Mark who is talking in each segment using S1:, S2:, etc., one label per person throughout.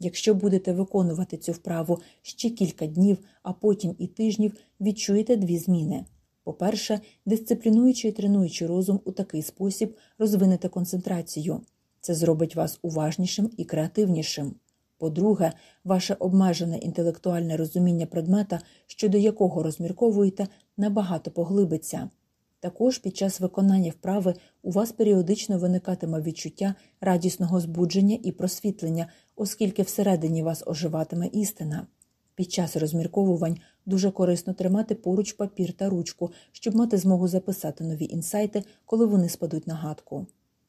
S1: Якщо будете виконувати цю вправу ще кілька днів, а потім і тижнів, відчуєте дві зміни. По-перше, дисциплінуючи і тренуючи розум у такий спосіб, розвинете концентрацію. Це зробить вас уважнішим і креативнішим. По-друге, ваше обмежене інтелектуальне розуміння предмета, щодо якого розмірковуєте, набагато поглибиться. Також під час виконання вправи у вас періодично виникатиме відчуття радісного збудження і просвітлення, оскільки всередині вас оживатиме істина. Під час розмірковувань дуже корисно тримати поруч папір та ручку, щоб мати змогу записати нові інсайти, коли вони спадуть на гадку.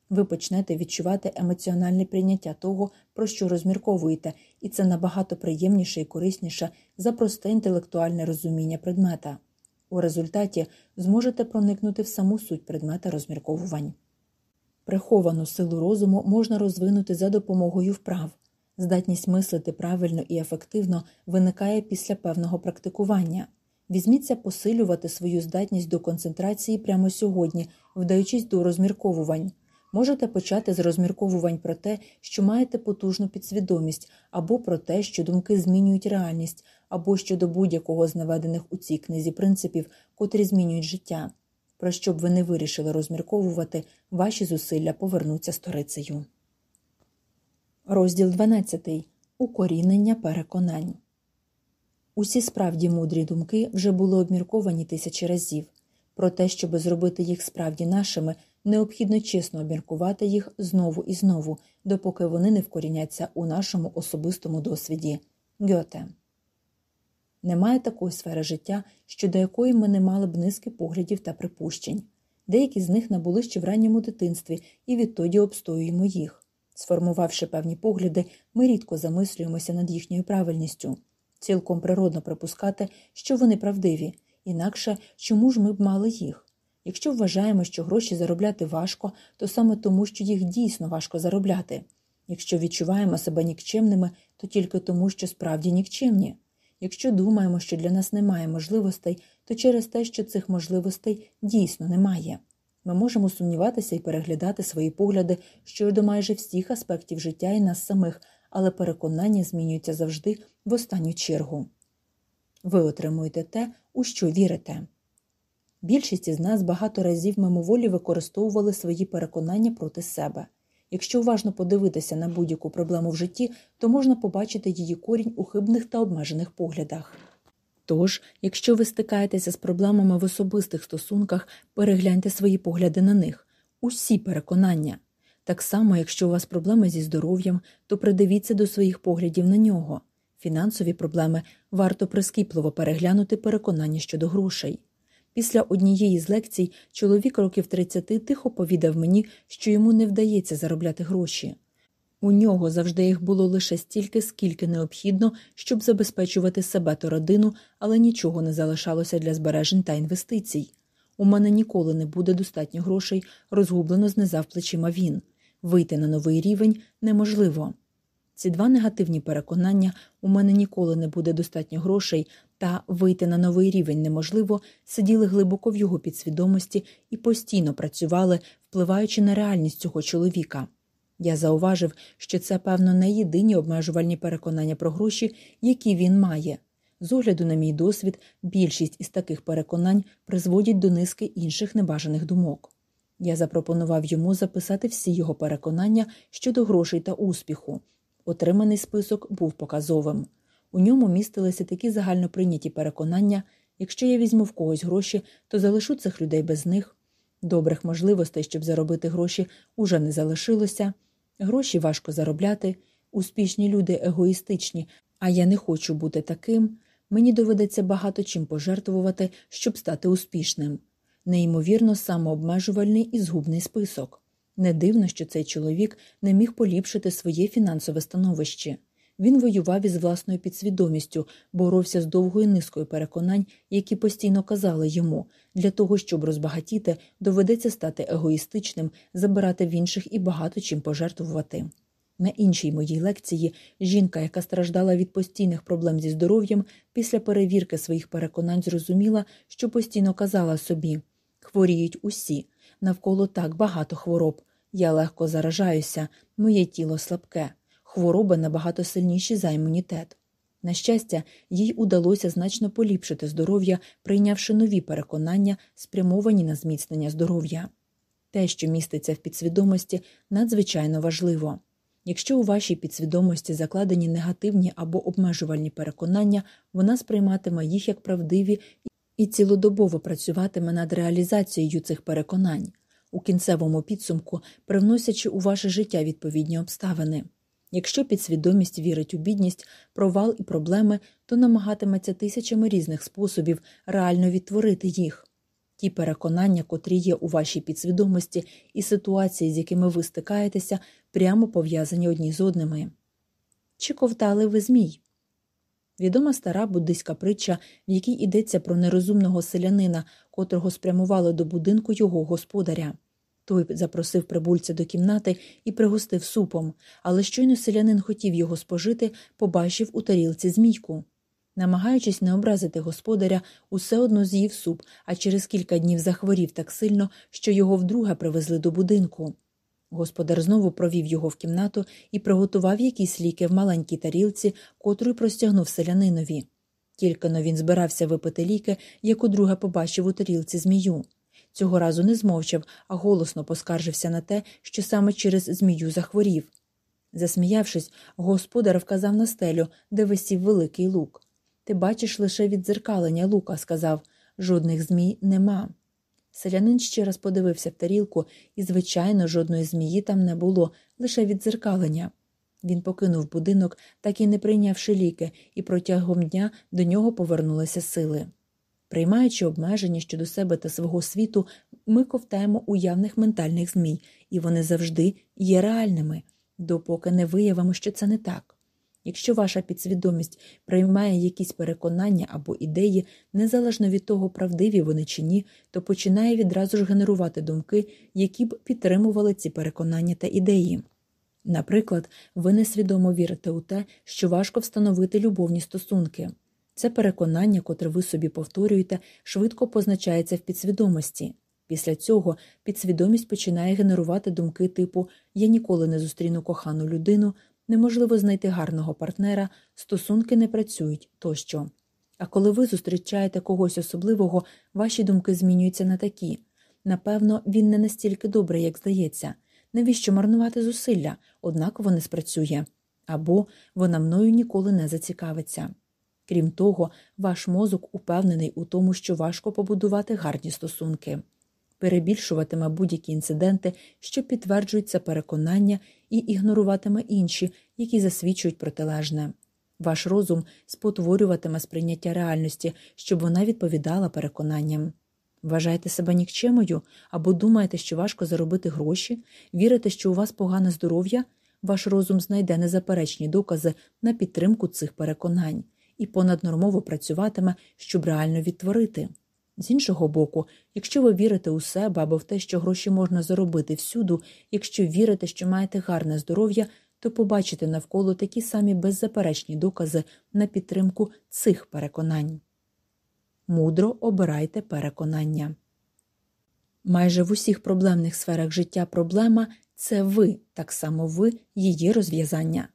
S1: Ви почнете відчувати емоціональне прийняття того, про що розмірковуєте, і це набагато приємніше і корисніше за просте інтелектуальне розуміння предмета. У результаті зможете проникнути в саму суть предмета розмірковувань. Приховану силу розуму можна розвинути за допомогою вправ. Здатність мислити правильно і ефективно виникає після певного практикування. Візьміться посилювати свою здатність до концентрації прямо сьогодні, вдаючись до розмірковувань. Можете почати з розмірковувань про те, що маєте потужну підсвідомість, або про те, що думки змінюють реальність, або щодо будь-якого з наведених у цій книзі принципів, котрі змінюють життя. Про що б ви не вирішили розмірковувати, ваші зусилля повернуться сторицею. Розділ 12. Укорінення переконань. Усі справді мудрі думки вже були обмірковані тисячі разів. Про те, щоб зробити їх справді нашими, необхідно чесно обміркувати їх знову і знову, допоки вони не вкоріняться у нашому особистому досвіді. Гьоте. Немає такої сфери життя, щодо якої ми не мали б низки поглядів та припущень. Деякі з них набули ще в ранньому дитинстві і відтоді обстоюємо їх. Сформувавши певні погляди, ми рідко замислюємося над їхньою правильністю. Цілком природно припускати, що вони правдиві, інакше чому ж ми б мали їх? Якщо вважаємо, що гроші заробляти важко, то саме тому, що їх дійсно важко заробляти. Якщо відчуваємо себе нікчемними, то тільки тому, що справді нікчемні. Якщо думаємо, що для нас немає можливостей, то через те, що цих можливостей дійсно немає. Ми можемо сумніватися і переглядати свої погляди щодо майже всіх аспектів життя і нас самих, але переконання змінюються завжди в останню чергу. Ви отримуєте те, у що вірите. Більшість із нас багато разів мимоволі використовували свої переконання проти себе. Якщо уважно подивитися на будь-яку проблему в житті, то можна побачити її корінь у хибних та обмежених поглядах. Тож, якщо ви стикаєтеся з проблемами в особистих стосунках, перегляньте свої погляди на них, усі переконання. Так само, якщо у вас проблеми зі здоров'ям, то придивіться до своїх поглядів на нього. Фінансові проблеми варто прискіпливо переглянути переконання щодо грошей. Після однієї з лекцій чоловік років 30 тихо повідав мені, що йому не вдається заробляти гроші. У нього завжди їх було лише стільки, скільки необхідно, щоб забезпечувати себе та родину, але нічого не залишалося для збережень та інвестицій. У мене ніколи не буде достатньо грошей, розгублено знизав плечима він. Вийти на новий рівень неможливо. Ці два негативні переконання у мене ніколи не буде достатньо грошей, та вийти на новий рівень неможливо, сиділи глибоко в його підсвідомості і постійно працювали, впливаючи на реальність цього чоловіка. Я зауважив, що це, певно, не єдині обмежувальні переконання про гроші, які він має. З огляду на мій досвід, більшість із таких переконань призводять до низки інших небажаних думок. Я запропонував йому записати всі його переконання щодо грошей та успіху. Отриманий список був показовим. У ньому містилися такі загальноприйняті переконання якщо я візьму в когось гроші, то залишу цих людей без них. Добрих можливостей, щоб заробити гроші, уже не залишилося. Гроші важко заробляти, успішні люди егоїстичні, а я не хочу бути таким. Мені доведеться багато чим пожертвувати, щоб стати успішним. Неймовірно, самообмежувальний і згубний список. Не дивно, що цей чоловік не міг поліпшити своє фінансове становище. Він воював із власною підсвідомістю, боровся з довгою низкою переконань, які постійно казали йому для того, щоб розбагатіти, доведеться стати егоїстичним, забирати в інших і багато чим пожертвувати. На іншій моїй лекції жінка, яка страждала від постійних проблем зі здоров'ям, після перевірки своїх переконань зрозуміла, що постійно казала собі хворіють усі, навколо так багато хвороб. Я легко заражаюся, моє тіло слабке. хвороби набагато сильніші за імунітет. На щастя, їй удалося значно поліпшити здоров'я, прийнявши нові переконання, спрямовані на зміцнення здоров'я. Те, що міститься в підсвідомості, надзвичайно важливо. Якщо у вашій підсвідомості закладені негативні або обмежувальні переконання, вона сприйматиме їх як правдиві і цілодобово працюватиме над реалізацією цих переконань, у кінцевому підсумку привносячи у ваше життя відповідні обставини. Якщо підсвідомість вірить у бідність, провал і проблеми, то намагатиметься тисячами різних способів реально відтворити їх. Ті переконання, котрі є у вашій підсвідомості, і ситуації, з якими ви стикаєтеся, прямо пов'язані одні з одними. Чи ковтали ви змій? Відома стара буддийська притча, в якій йдеться про нерозумного селянина, котрого спрямували до будинку його господаря. Той запросив прибульця до кімнати і пригостив супом, але щойно селянин хотів його спожити, побачив у тарілці змійку. Намагаючись не образити господаря, усе одно з'їв суп, а через кілька днів захворів так сильно, що його вдруге привезли до будинку. Господар знову провів його в кімнату і приготував якісь ліки в маленькій тарілці, котру простягнув селянинові. Тільки но він збирався випити ліки, як удруге побачив у тарілці змію. Цього разу не змовчав, а голосно поскаржився на те, що саме через змію захворів. Засміявшись, господар вказав на стелю, де висів великий лук. Ти бачиш лише віддзеркалення лука, сказав, жодних змій нема. Селянин ще раз подивився в тарілку, і, звичайно, жодної змії там не було, лише віддзеркалення. Він покинув будинок, так і не прийнявши ліки, і протягом дня до нього повернулися сили. Приймаючи обмеження щодо себе та свого світу, ми ковтаємо уявних ментальних змій, і вони завжди є реальними, допоки не виявимо, що це не так. Якщо ваша підсвідомість приймає якісь переконання або ідеї, незалежно від того, правдиві вони чи ні, то починає відразу ж генерувати думки, які б підтримували ці переконання та ідеї. Наприклад, ви несвідомо вірите у те, що важко встановити любовні стосунки. Це переконання, котре ви собі повторюєте, швидко позначається в підсвідомості. Після цього підсвідомість починає генерувати думки типу Я ніколи не зустріну кохану людину, неможливо знайти гарного партнера, стосунки не працюють тощо. А коли ви зустрічаєте когось особливого, ваші думки змінюються на такі напевно, він не настільки добрий, як здається. Навіщо марнувати зусилля, однак не спрацює, або вона мною ніколи не зацікавиться. Крім того, ваш мозок упевнений у тому, що важко побудувати гарні стосунки, перебільшуватиме будь-які інциденти, що підтверджують це переконання, і ігноруватиме інші, які засвідчують протилежне. Ваш розум спотворюватиме сприйняття реальності, щоб вона відповідала переконанням. Вважаєте себе нікчемою або думаєте, що важко заробити гроші, вірите, що у вас погане здоров'я, ваш розум знайде незаперечні докази на підтримку цих переконань і понаднормово працюватиме, щоб реально відтворити. З іншого боку, якщо ви вірите у себе або в те, що гроші можна заробити всюду, якщо вірите, що маєте гарне здоров'я, то побачите навколо такі самі беззаперечні докази на підтримку цих переконань. Мудро обирайте переконання. Майже в усіх проблемних сферах життя проблема це ви, так само ви, її розв'язання.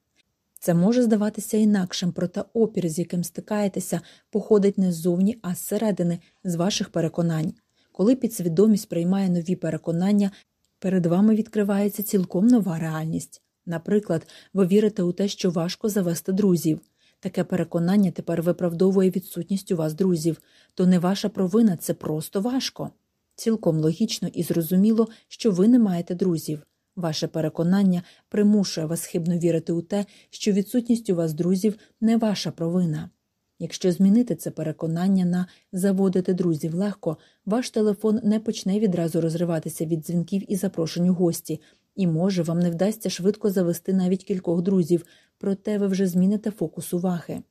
S1: Це може здаватися інакшим, проте опір, з яким стикаєтеся, походить не ззовні, а зсередини, з ваших переконань. Коли підсвідомість приймає нові переконання, перед вами відкривається цілком нова реальність. Наприклад, ви вірите у те, що важко завести друзів. Таке переконання тепер виправдовує відсутність у вас друзів, то не ваша провина, це просто важко. Цілком логічно і зрозуміло, що ви не маєте друзів. Ваше переконання примушує вас хибно вірити у те, що відсутність у вас друзів не ваша провина. Якщо змінити це переконання на заводити друзів легко, ваш телефон не почне відразу розриватися від дзвінків і запрошень у гості, і, може, вам не вдасться швидко завести навіть кількох друзів, проте ви вже зміните фокус уваги.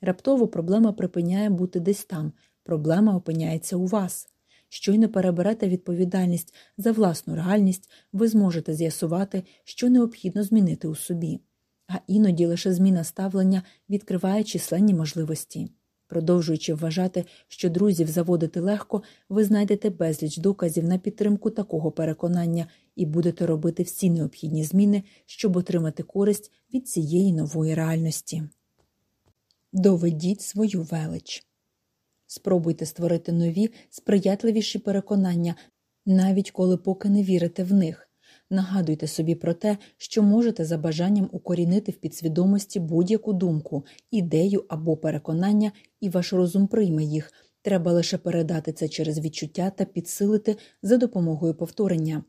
S1: Раптово проблема припиняє бути десь там, проблема опиняється у вас. Щойно переберете відповідальність за власну реальність, ви зможете з'ясувати, що необхідно змінити у собі, а іноді лише зміна ставлення відкриває численні можливості. Продовжуючи вважати, що друзів заводити легко, ви знайдете безліч доказів на підтримку такого переконання і будете робити всі необхідні зміни, щоб отримати користь від цієї нової реальності. Доведіть свою велич. Спробуйте створити нові, сприятливіші переконання, навіть коли поки не вірите в них. Нагадуйте собі про те, що можете за бажанням укорінити в підсвідомості будь-яку думку, ідею або переконання, і ваш розум прийме їх. Треба лише передати це через відчуття та підсилити за допомогою повторення.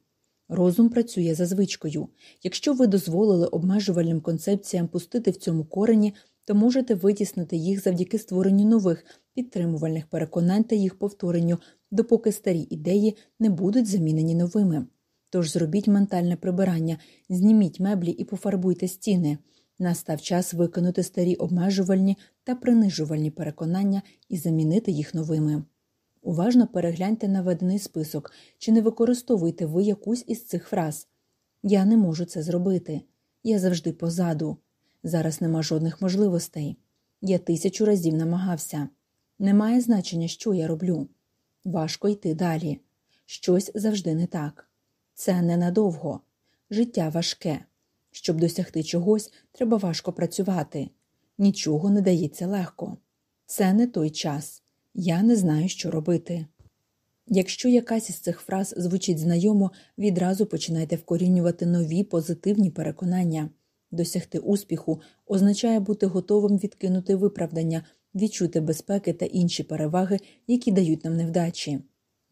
S1: Розум працює за звичкою. Якщо ви дозволили обмежувальним концепціям пустити в цьому корені, то можете витіснити їх завдяки створенню нових підтримувальних переконань та їх повторенню, допоки старі ідеї не будуть замінені новими. Тож зробіть ментальне прибирання, зніміть меблі і пофарбуйте стіни. Настав час викинути старі обмежувальні та принижувальні переконання і замінити їх новими. Уважно перегляньте наведений список, чи не використовуєте ви якусь із цих фраз. Я не можу це зробити. Я завжди позаду. Зараз нема жодних можливостей. Я тисячу разів намагався. Немає значення, що я роблю. Важко йти далі. Щось завжди не так. Це ненадовго. Життя важке. Щоб досягти чогось, треба важко працювати. Нічого не дається легко. Це не той час. Я не знаю, що робити. Якщо якась із цих фраз звучить знайомо, відразу починайте вкорінювати нові позитивні переконання. Досягти успіху означає бути готовим відкинути виправдання, відчути безпеки та інші переваги, які дають нам невдачі.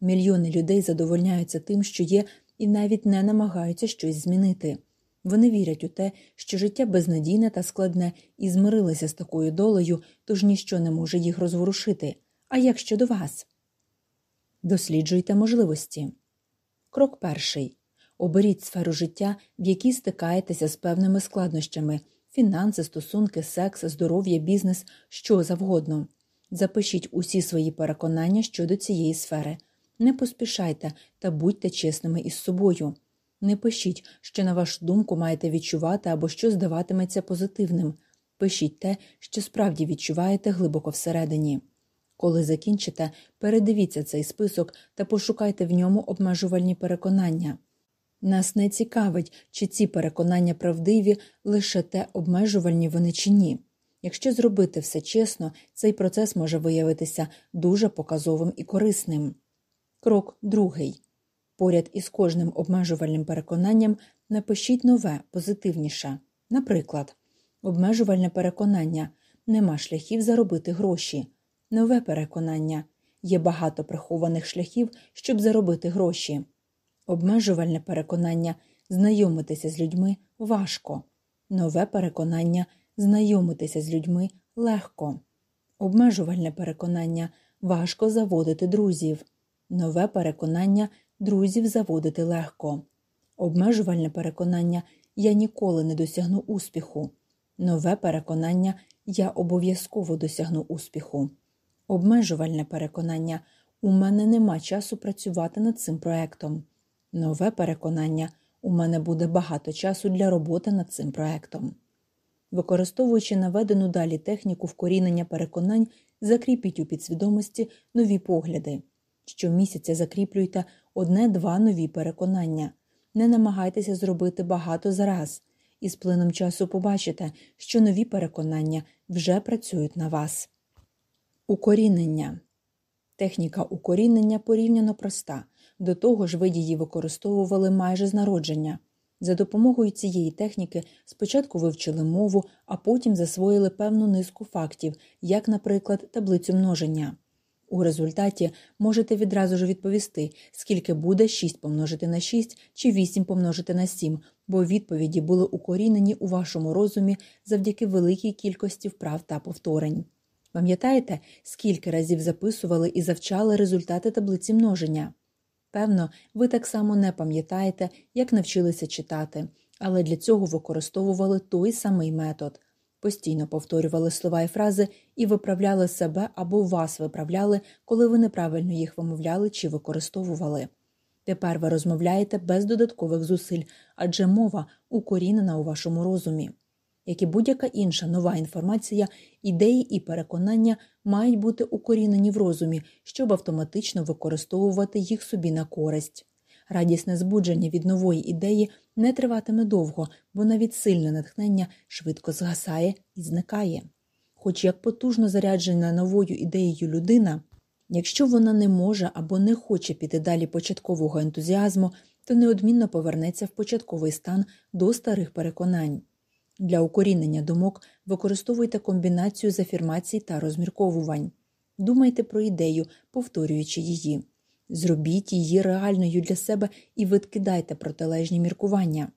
S1: Мільйони людей задовольняються тим, що є і навіть не намагаються щось змінити. Вони вірять у те, що життя безнадійне та складне і змирилися з такою долею, тож ніщо не може їх розворушити. А як щодо вас? Досліджуйте можливості. Крок перший. Оберіть сферу життя, в якій стикаєтеся з певними складнощами фінанси, стосунки, секс, здоров'я, бізнес, що завгодно. Запишіть усі свої переконання щодо цієї сфери, не поспішайте та будьте чесними із собою. Не пишіть, що, на вашу думку, маєте відчувати або що здаватиметься позитивним. Пишіть те, що справді відчуваєте глибоко всередині. Коли закінчите, передивіться цей список та пошукайте в ньому обмежувальні переконання. Нас не цікавить, чи ці переконання правдиві, лише те обмежувальні вони чи ні. Якщо зробити все чесно, цей процес може виявитися дуже показовим і корисним. Крок другий. Поряд із кожним обмежувальним переконанням напишіть нове, позитивніше. Наприклад, обмежувальне переконання нема шляхів заробити гроші. Нове переконання є багато прихованих шляхів, щоб заробити гроші. Обмежувальне переконання знайомитися з людьми важко. Нове переконання знайомитися з людьми легко. Обмежувальне переконання важко заводити друзів. Нове переконання друзів заводити легко. Обмежувальне переконання я ніколи не досягну успіху. Нове переконання я обов'язково досягну успіху. Обмежувальне переконання у мене нема часу працювати над цим проектом. Нове переконання у мене буде багато часу для роботи над цим проектом. Використовуючи наведену далі техніку вкорінення переконань, закріпіть у підсвідомості нові погляди. Щомісяця закріплюйте одне-два нові переконання. Не намагайтеся зробити багато зараз, і з плином часу побачите, що нові переконання вже працюють на вас. Укорінення техніка укорінення порівняно проста. До того ж, ви її використовували майже з народження. За допомогою цієї техніки спочатку вивчили мову, а потім засвоїли певну низку фактів, як, наприклад, таблицю множення. У результаті можете відразу ж відповісти, скільки буде 6 помножити на 6 чи 8 помножити на 7, бо відповіді були укорінені у вашому розумі завдяки великій кількості вправ та повторень. Пам'ятаєте, скільки разів записували і завчали результати таблиці множення? Певно, ви так само не пам'ятаєте, як навчилися читати, але для цього використовували той самий метод постійно повторювали слова і фрази і виправляли себе або вас виправляли, коли ви неправильно їх вимовляли чи використовували. Тепер ви розмовляєте без додаткових зусиль, адже мова укорінена у вашому розумі. Як і будь-яка інша нова інформація, ідеї і переконання мають бути укорінені в розумі, щоб автоматично використовувати їх собі на користь. радісне збудження від нової ідеї не триватиме довго, бо навіть сильне натхнення швидко згасає і зникає. Хоч як потужно заряджена новою ідеєю людина, якщо вона не може або не хоче піти далі початкового ентузіазму, то неодмінно повернеться в початковий стан до старих переконань. Для укорінення думок використовуйте комбінацію з афірмацій та розмірковувань. Думайте про ідею, повторюючи її. Зробіть її реальною для себе і відкидайте протилежні міркування.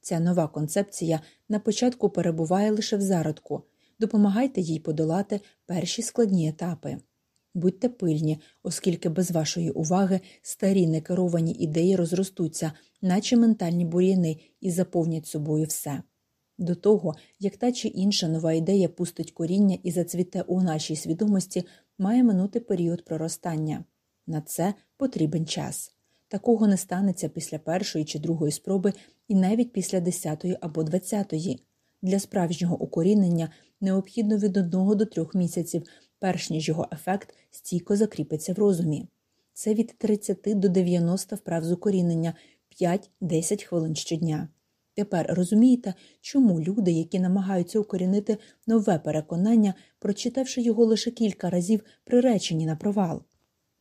S1: Ця нова концепція на початку перебуває лише в зародку. Допомагайте їй подолати перші складні етапи. Будьте пильні, оскільки без вашої уваги старі некеровані ідеї розростуться, наче ментальні бур'яни, і заповнять собою все. До того, як та чи інша нова ідея пустить коріння і зацвіте у нашій свідомості, має минути період проростання. На це потрібен час. Такого не станеться після першої чи другої спроби, і навіть після десятої або двадцятої. Для справжнього укорінення необхідно від одного до трьох місяців, перш ніж його ефект стійко закріпиться в розумі. Це від 30 до 90 вправ з укорінення 5-10 хвилин щодня. Тепер розумієте, чому люди, які намагаються укорінити нове переконання, прочитавши його лише кілька разів, приречені на провал.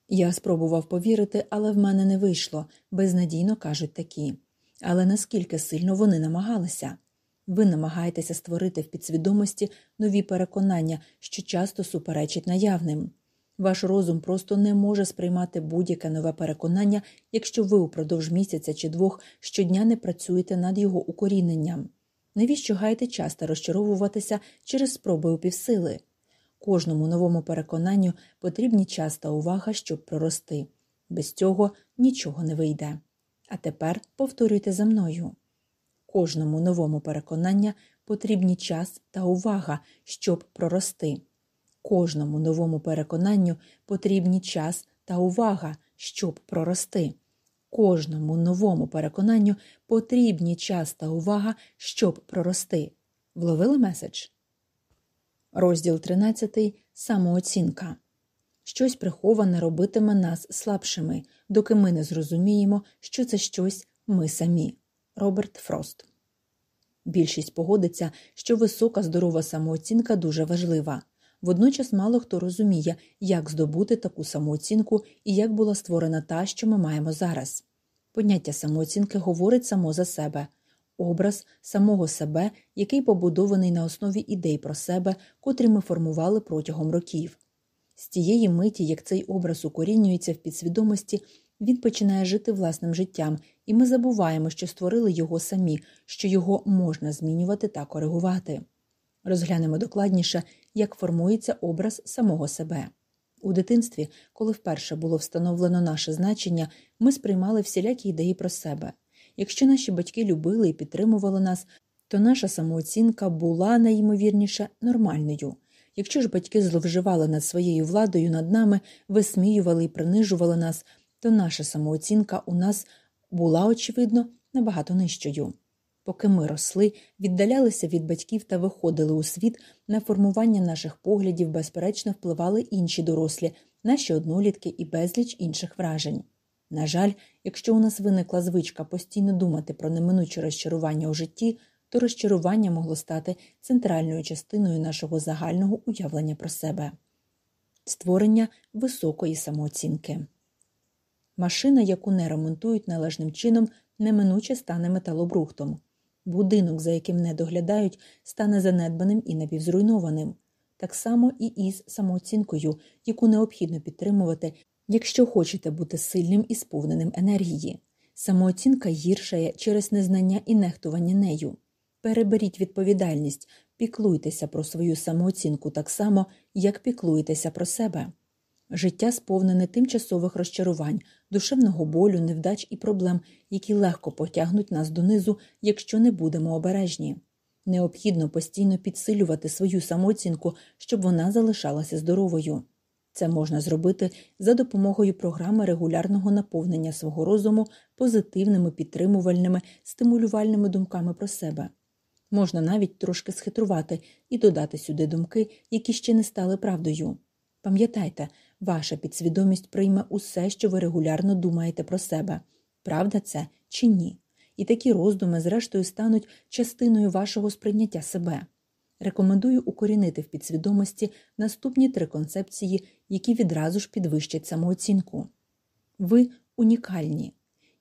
S1: Я спробував повірити, але в мене не вийшло, безнадійно кажуть такі. Але наскільки сильно вони намагалися? Ви намагаєтеся створити в підсвідомості нові переконання, що часто суперечать наявним. Ваш розум просто не може сприймати будь-яке нове переконання, якщо ви упродовж місяця чи двох щодня не працюєте над його укоріненням. Навіщо гаєте часто розчаровуватися через спроби у півсили? Кожному новому переконанню потрібні час та увага, щоб прорости. Без цього нічого не вийде. А тепер повторюйте за мною. Кожному новому переконання потрібні час та увага, щоб прорости. Кожному новому переконанню потрібні час та увага, щоб прорости. Кожному новому переконанню потрібні час та увага, щоб прорости. Вловили меседж? Розділ 13. Самооцінка. Щось приховане робитиме нас слабшими, доки ми не зрозуміємо, що це щось ми самі. Роберт Фрост. Більшість погодиться, що висока здорова самооцінка дуже важлива. Водночас мало хто розуміє, як здобути таку самооцінку і як була створена та, що ми маємо зараз. Поняття самооцінки говорить само за себе образ самого себе, який побудований на основі ідей про себе, котрі ми формували протягом років. З тієї миті, як цей образ укорінюється в підсвідомості, він починає жити власним життям, і ми забуваємо, що створили його самі, що його можна змінювати та коригувати. Розглянемо докладніше, як формується образ самого себе. У дитинстві, коли вперше було встановлено наше значення, ми сприймали всілякі ідеї про себе. Якщо наші батьки любили і підтримували нас, то наша самооцінка була найімовірніше нормальною. Якщо ж батьки зловживали над своєю владою над нами, висміювали і принижували нас, то наша самооцінка у нас була, очевидно, набагато нижчою. Поки ми росли, віддалялися від батьків та виходили у світ, на формування наших поглядів, безперечно, впливали інші дорослі, наші однолітки і безліч інших вражень. На жаль, якщо у нас виникла звичка постійно думати про неминуче розчарування у житті, то розчарування могло стати центральною частиною нашого загального уявлення про себе, створення високої самооцінки. Машина, яку не ремонтують належним чином, неминуче стане металобрухтом. Будинок, за яким не доглядають, стане занедбаним і напівзруйнованим. Так само і із самооцінкою, яку необхідно підтримувати, якщо хочете бути сильним і сповненим енергії. Самооцінка гіршає через незнання і нехтування нею. Переберіть відповідальність, піклуйтеся про свою самооцінку так само, як піклуєтеся про себе. Життя сповнене тимчасових розчарувань, душевного болю, невдач і проблем, які легко потягнуть нас донизу, якщо не будемо обережні. Необхідно постійно підсилювати свою самооцінку, щоб вона залишалася здоровою. Це можна зробити за допомогою програми регулярного наповнення свого розуму позитивними підтримувальними, стимулювальними думками про себе. Можна навіть трошки схитрувати і додати сюди думки, які ще не стали правдою. Пам'ятайте, ваша підсвідомість прийме усе, що ви регулярно думаєте про себе. правда це чи ні. І такі роздуми, зрештою, стануть частиною вашого сприйняття себе. Рекомендую укорінити в підсвідомості наступні три концепції, які відразу ж підвищать самооцінку. Ви унікальні.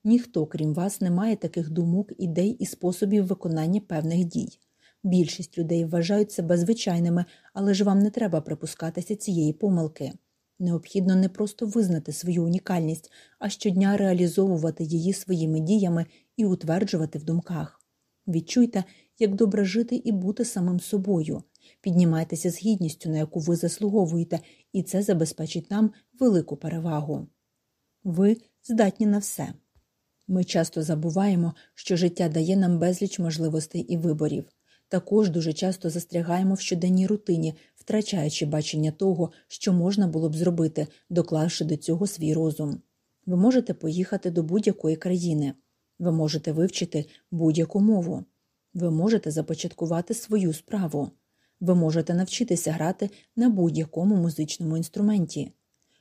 S1: Ніхто, крім вас, не має таких думок, ідей і способів виконання певних дій. Більшість людей вважають себе звичайними, але ж вам не треба припускатися цієї помилки. Необхідно не просто визнати свою унікальність, а щодня реалізовувати її своїми діями і утверджувати в думках. Відчуйте, як добре жити і бути самим собою. Піднімайтеся з гідністю, на яку ви заслуговуєте, і це забезпечить нам велику перевагу. Ви здатні на все. Ми часто забуваємо, що життя дає нам безліч можливостей і виборів. Також дуже часто застрягаємо в щоденній рутині, втрачаючи бачення того, що можна було б зробити, доклавши до цього свій розум. Ви можете поїхати до будь-якої країни, ви можете вивчити будь-яку мову, ви можете започаткувати свою справу, ви можете навчитися грати на будь-якому музичному інструменті,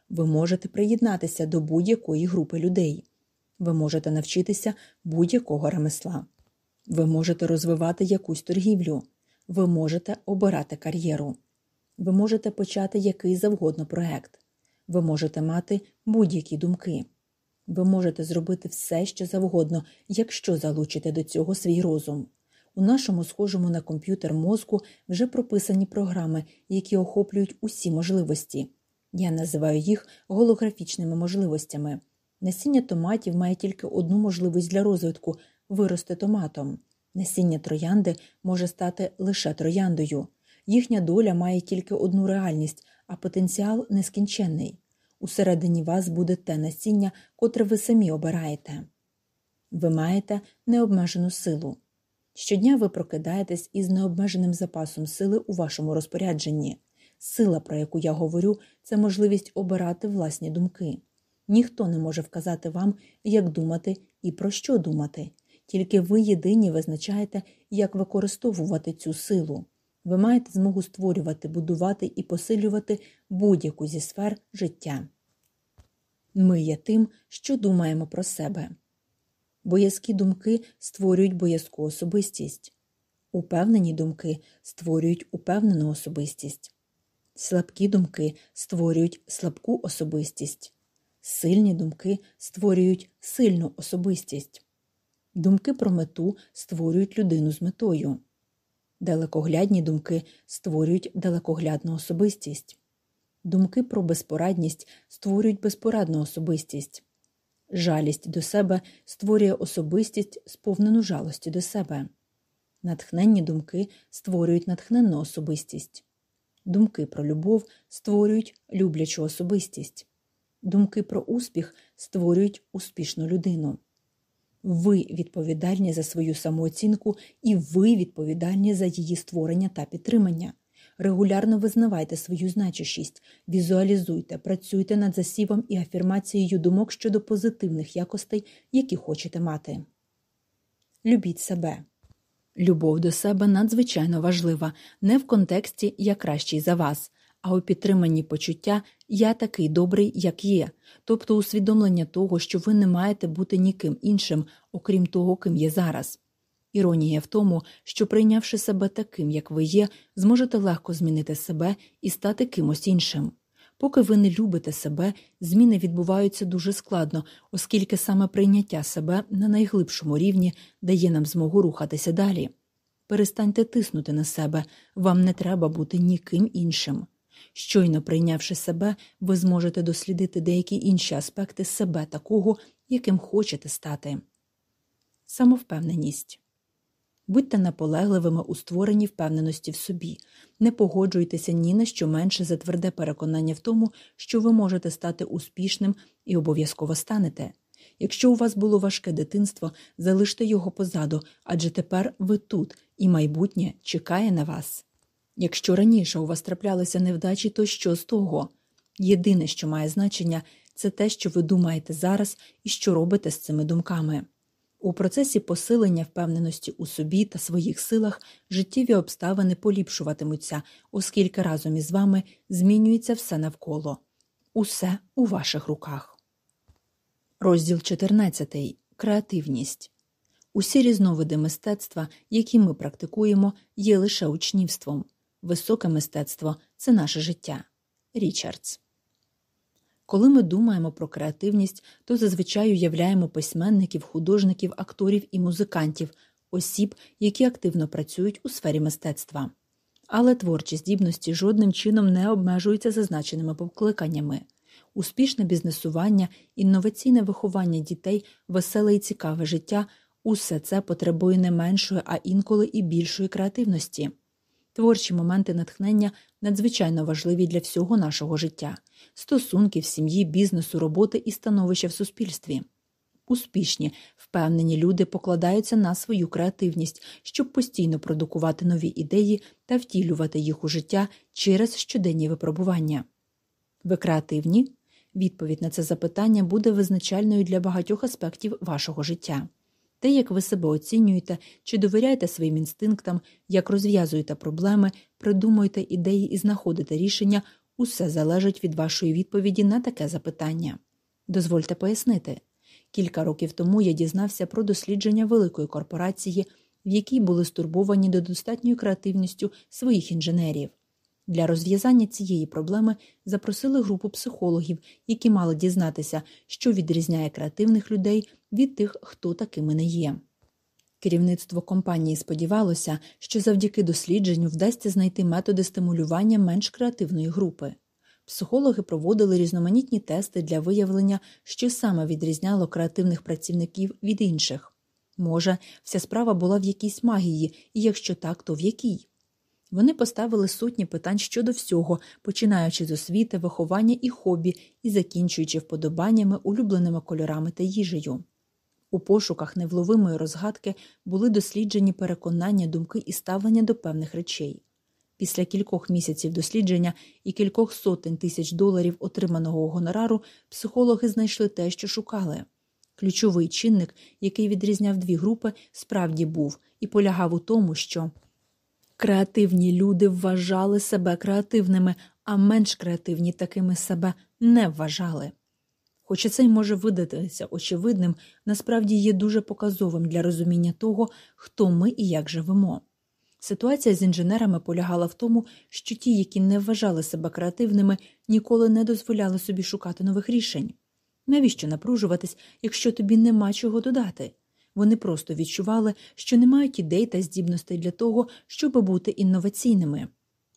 S1: ви можете приєднатися до будь-якої групи людей, ви можете навчитися будь-якого ремесла. Ви можете розвивати якусь торгівлю, ви можете обирати кар'єру, ви можете почати який завгодно проект, ви можете мати будь-які думки, ви можете зробити все, що завгодно, якщо залучите до цього свій розум. У нашому схожому на комп'ютер мозку вже прописані програми, які охоплюють усі можливості. Я називаю їх голографічними можливостями. Насіння томатів має тільки одну можливість для розвитку вирости томатом. Насіння троянди може стати лише трояндою. Їхня доля має тільки одну реальність, а потенціал нескінченний. Усередині вас буде те насіння, котре ви самі обираєте. Ви маєте необмежену силу. Щодня ви прокидаєтесь із необмеженим запасом сили у вашому розпорядженні. Сила, про яку я говорю, це можливість обирати власні думки. Ніхто не може вказати вам, як думати і про що думати. Тільки ви єдині визначаєте, як використовувати цю силу. Ви маєте змогу створювати, будувати і посилювати будь-яку зі сфер життя. Ми є тим, що думаємо про себе. Боязкі думки створюють боязку особистість. Упевнені думки створюють упевнену особистість. Слабкі думки створюють слабку особистість. Сильні думки створюють сильну особистість. Думки про мету створюють людину з метою. Далекоглядні думки створюють далекоглядну особистість. Думки про безпорадність створюють безпорадну особистість. Жалість до себе створює особистість, сповнену жалості до себе. Натхненні думки створюють натхненну особистість. Думки про любов створюють люблячу особистість. Думки про успіх створюють успішну людину. Ви відповідальні за свою самооцінку і ви відповідальні за її створення та підтримання. Регулярно визнавайте свою значущість, візуалізуйте, працюйте над засівом і афірмацією думок щодо позитивних якостей, які хочете мати. Любіть себе. Любов до себе надзвичайно важлива, не в контексті я кращий за вас, а у підтриманні почуття я такий добрий, як є, тобто усвідомлення того, що ви не маєте бути ніким іншим, окрім того, ким є зараз. Іронія в тому, що прийнявши себе таким, як ви є, зможете легко змінити себе і стати кимось іншим. Поки ви не любите себе, зміни відбуваються дуже складно, оскільки саме прийняття себе на найглибшому рівні дає нам змогу рухатися далі. Перестаньте тиснути на себе, вам не треба бути ніким іншим. Щойно прийнявши себе, ви зможете дослідити деякі інші аспекти себе такого, яким хочете стати. Самовпевненість. Будьте наполегливими у створенні впевненості в собі, не погоджуйтеся ні на що менше за тверде переконання в тому, що ви можете стати успішним і обов'язково станете. Якщо у вас було важке дитинство, залиште його позаду, адже тепер ви тут, і майбутнє чекає на вас. Якщо раніше у вас траплялися невдачі, то що з того? Єдине, що має значення, це те, що ви думаєте зараз і що робите з цими думками. У процесі посилення впевненості у собі та своїх силах життєві обставини поліпшуватимуться, оскільки разом із вами змінюється все навколо. Усе у ваших руках. Розділ 14. Креативність усі різновиди мистецтва, які ми практикуємо, є лише учнівством. Високе мистецтво це наше життя. Річардс. Коли ми думаємо про креативність, то зазвичай уявляємо письменників, художників, акторів і музикантів, осіб, які активно працюють у сфері мистецтва. Але творчі здібності жодним чином не обмежуються зазначеними покликаннями. Успішне бізнесування, інноваційне виховання дітей, веселе і цікаве життя усе це потребує не меншої, а інколи і більшої креативності. Творчі моменти натхнення надзвичайно важливі для всього нашого життя стосунків, сім'ї, бізнесу, роботи і становища в суспільстві. Успішні, впевнені люди покладаються на свою креативність, щоб постійно продукувати нові ідеї та втілювати їх у життя через щоденні випробування. Ви креативні? Відповідь на це запитання буде визначальною для багатьох аспектів вашого життя. Те, як ви себе оцінюєте, чи довіряєте своїм інстинктам, як розв'язуєте проблеми, придумуєте ідеї і знаходите рішення, усе залежить від вашої відповіді на таке запитання. Дозвольте пояснити. Кілька років тому я дізнався про дослідження великої корпорації, в якій були стурбовані до достатньою креативністю своїх інженерів. Для розв'язання цієї проблеми запросили групу психологів, які мали дізнатися, що відрізняє креативних людей від тих, хто такими не є. Керівництво компанії сподівалося, що завдяки дослідженню вдасться знайти методи стимулювання менш креативної групи. Психологи проводили різноманітні тести для виявлення, що саме відрізняло креативних працівників від інших. Може, вся справа була в якійсь магії, і якщо так, то в якій. Вони поставили сотні питань щодо всього, починаючи з освіти, виховання і хобі і закінчуючи вподобаннями, улюбленими кольорами та їжею. У пошуках невловимої розгадки були досліджені переконання, думки і ставлення до певних речей. Після кількох місяців дослідження і кількох сотень тисяч доларів отриманого гонорару психологи знайшли те, що шукали. Ключовий чинник, який відрізняв дві групи, справді був і полягав у тому, що креативні люди вважали себе креативними, а менш креативні такими себе не вважали. Хоча це й може видатися очевидним, насправді є дуже показовим для розуміння того, хто ми і як живемо. Ситуація з інженерами полягала в тому, що ті, які не вважали себе креативними, ніколи не дозволяли собі шукати нових рішень. Навіщо напружуватись, якщо тобі нема чого додати? Вони просто відчували, що не мають ідей та здібностей для того, щоб бути інноваційними.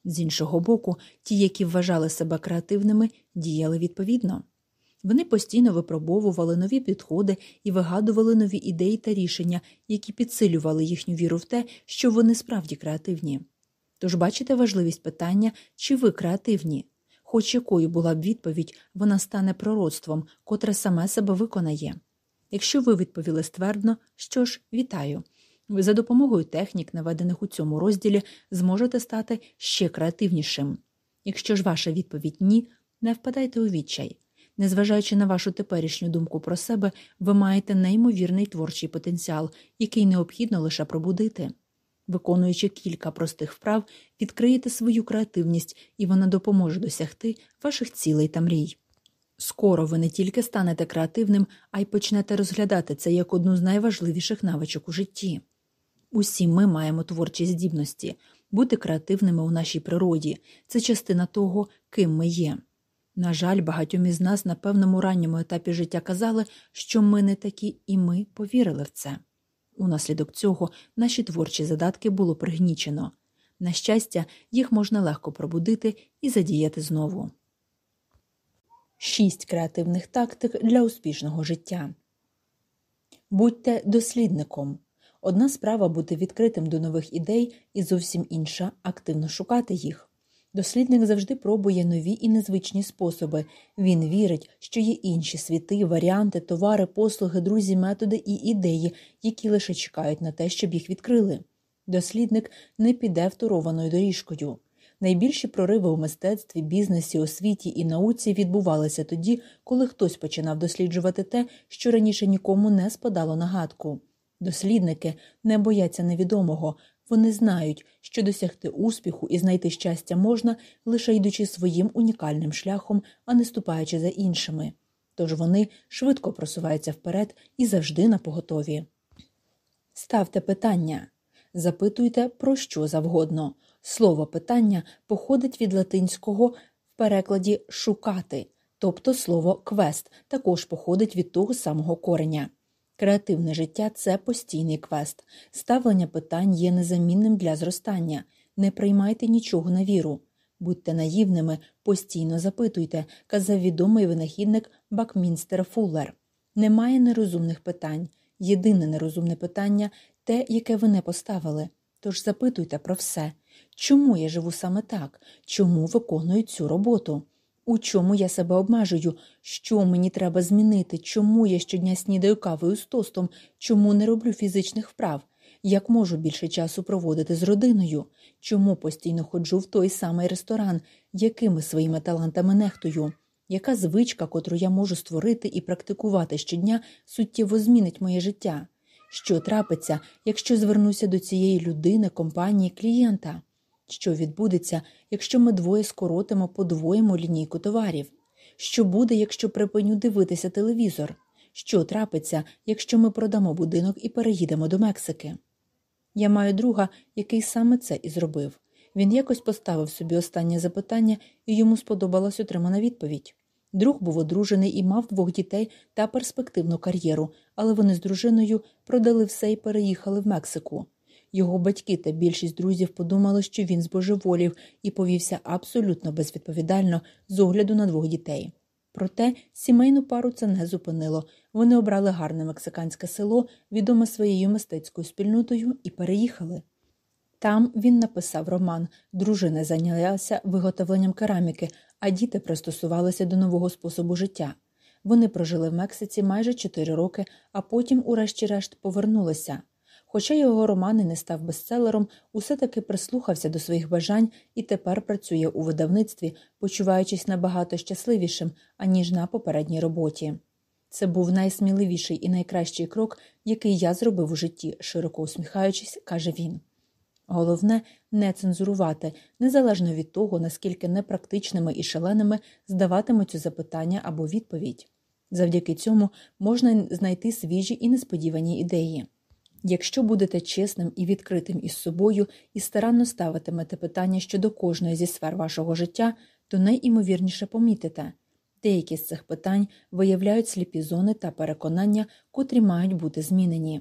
S1: З іншого боку, ті, які вважали себе креативними, діяли відповідно. Вони постійно випробовували нові підходи і вигадували нові ідеї та рішення, які підсилювали їхню віру в те, що вони справді креативні. Тож бачите важливість питання, чи ви креативні, хоч якою була б відповідь, вона стане пророцтвом, котре саме себе виконає. Якщо ви відповіли ствердно, що ж, вітаю. Ви за допомогою технік, наведених у цьому розділі, зможете стати ще креативнішим. Якщо ж ваша відповідь ні, не впадайте у відчай. Незважаючи на вашу теперішню думку про себе, ви маєте неймовірний творчий потенціал, який необхідно лише пробудити. Виконуючи кілька простих вправ, відкриєте свою креативність, і вона допоможе досягти ваших цілей та мрій. Скоро ви не тільки станете креативним, а й почнете розглядати це як одну з найважливіших навичок у житті. Усі ми маємо творчі здібності, бути креативними у нашій природі це частина того, ким ми є. На жаль, багатьом із нас на певному ранньому етапі життя казали, що ми не такі, і ми повірили в це. Унаслідок цього наші творчі задатки було пригнічено. На щастя, їх можна легко пробудити і задіяти знову. Шість креативних тактик для успішного життя. Будьте дослідником. Одна справа бути відкритим до нових ідей, і зовсім інша активно шукати їх. Дослідник завжди пробує нові і незвичні способи. Він вірить, що є інші світи, варіанти, товари, послуги, друзі, методи і ідеї, які лише чекають на те, щоб їх відкрили. Дослідник не піде второваною доріжкою. Найбільші прориви у мистецтві, бізнесі, освіті і науці відбувалися тоді, коли хтось починав досліджувати те, що раніше нікому не спадало на гадку. Дослідники не бояться невідомого, вони знають, що досягти успіху і знайти щастя можна, лише йдучи своїм унікальним шляхом, а не ступаючи за іншими. тож вони швидко просуваються вперед і завжди на поготові. Ставте питання, запитуйте про що завгодно. Слово питання походить від латинського в перекладі шукати, тобто слово квест також походить від того самого кореня. Креативне життя це постійний квест. Ставлення питань є незамінним для зростання. Не приймайте нічого на віру. Будьте наївними, постійно запитуйте, казав відомий винахідник Бакмінстер Фуллер. Немає нерозумних питань. Єдине нерозумне питання те, яке ви не поставили. Тож запитуйте про все. Чому я живу саме так? Чому виконую цю роботу? У чому я себе обмежую? Що мені треба змінити? Чому я щодня снідаю кавою з тостом? Чому не роблю фізичних вправ? Як можу більше часу проводити з родиною? Чому постійно ходжу в той самий ресторан, якими своїми талантами нехтую? Яка звичка, котру я можу створити і практикувати щодня, суттєво змінить моє життя? Що трапиться, якщо звернуся до цієї людини, компанії, клієнта? Що відбудеться, якщо ми двоє скоротимо, подвоїмо лінійку товарів? Що буде, якщо припиню дивитися телевізор? Що трапиться, якщо ми продамо будинок і переїдемо до Мексики? Я маю друга, який саме це і зробив. Він якось поставив собі останнє запитання, і йому сподобалась отримана відповідь. Друг був одружений і мав двох дітей та перспективну кар'єру, але вони з дружиною продали все і переїхали в Мексику. Його батьки та більшість друзів подумали, що він збожеволів і повівся абсолютно безвідповідально з огляду на двох дітей. Проте сімейну пару це не зупинило. Вони обрали гарне мексиканське село, відоме своєю мистецькою спільнотою, і переїхали. Там він написав роман, дружина зайнялася виготовленням кераміки, а діти пристосувалися до нового способу життя. Вони прожили в Мексиці майже чотири роки, а потім, урешті-решт, повернулися. Хоча його роман і не став бестселером, усе таки прислухався до своїх бажань і тепер працює у видавництві, почуваючись набагато щасливішим, аніж на попередній роботі. Це був найсміливіший і найкращий крок, який я зробив у житті, широко усміхаючись, каже він. Головне не цензурувати, незалежно від того, наскільки непрактичними і шаленими здаватимуться запитання або відповідь. Завдяки цьому можна знайти свіжі і несподівані ідеї. Якщо будете чесним і відкритим із собою і старанно ставитимете питання щодо кожної зі сфер вашого життя, то найімовірніше помітите деякі з цих питань виявляють сліпі зони та переконання, котрі мають бути змінені.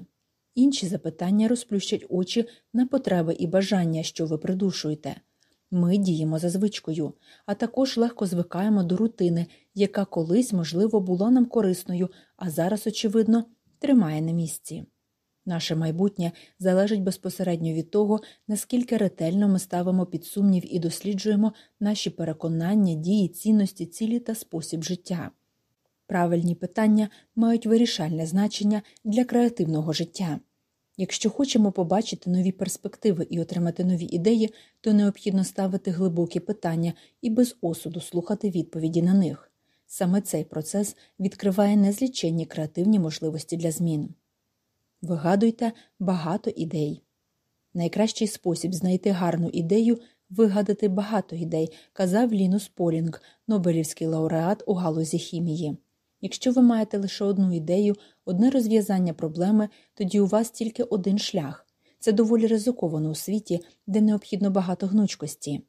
S1: Інші запитання розплющать очі на потреби і бажання, що ви придушуєте. Ми діємо за звичкою, а також легко звикаємо до рутини, яка колись, можливо, була нам корисною, а зараз, очевидно, тримає на місці. Наше майбутнє залежить безпосередньо від того, наскільки ретельно ми ставимо під сумнів і досліджуємо наші переконання, дії, цінності, цілі та спосіб життя. Правильні питання мають вирішальне значення для креативного життя. Якщо хочемо побачити нові перспективи і отримати нові ідеї, то необхідно ставити глибокі питання і без осуду слухати відповіді на них. Саме цей процес відкриває незліченні креативні можливості для змін. Вигадуйте багато ідей. Найкращий спосіб знайти гарну ідею вигадати багато ідей, казав Лінус Полінг, Нобелівський лауреат у галузі хімії. Якщо ви маєте лише одну ідею, одне розв'язання проблеми, тоді у вас тільки один шлях. Це доволі ризиковано у світі, де необхідно багато гнучкості.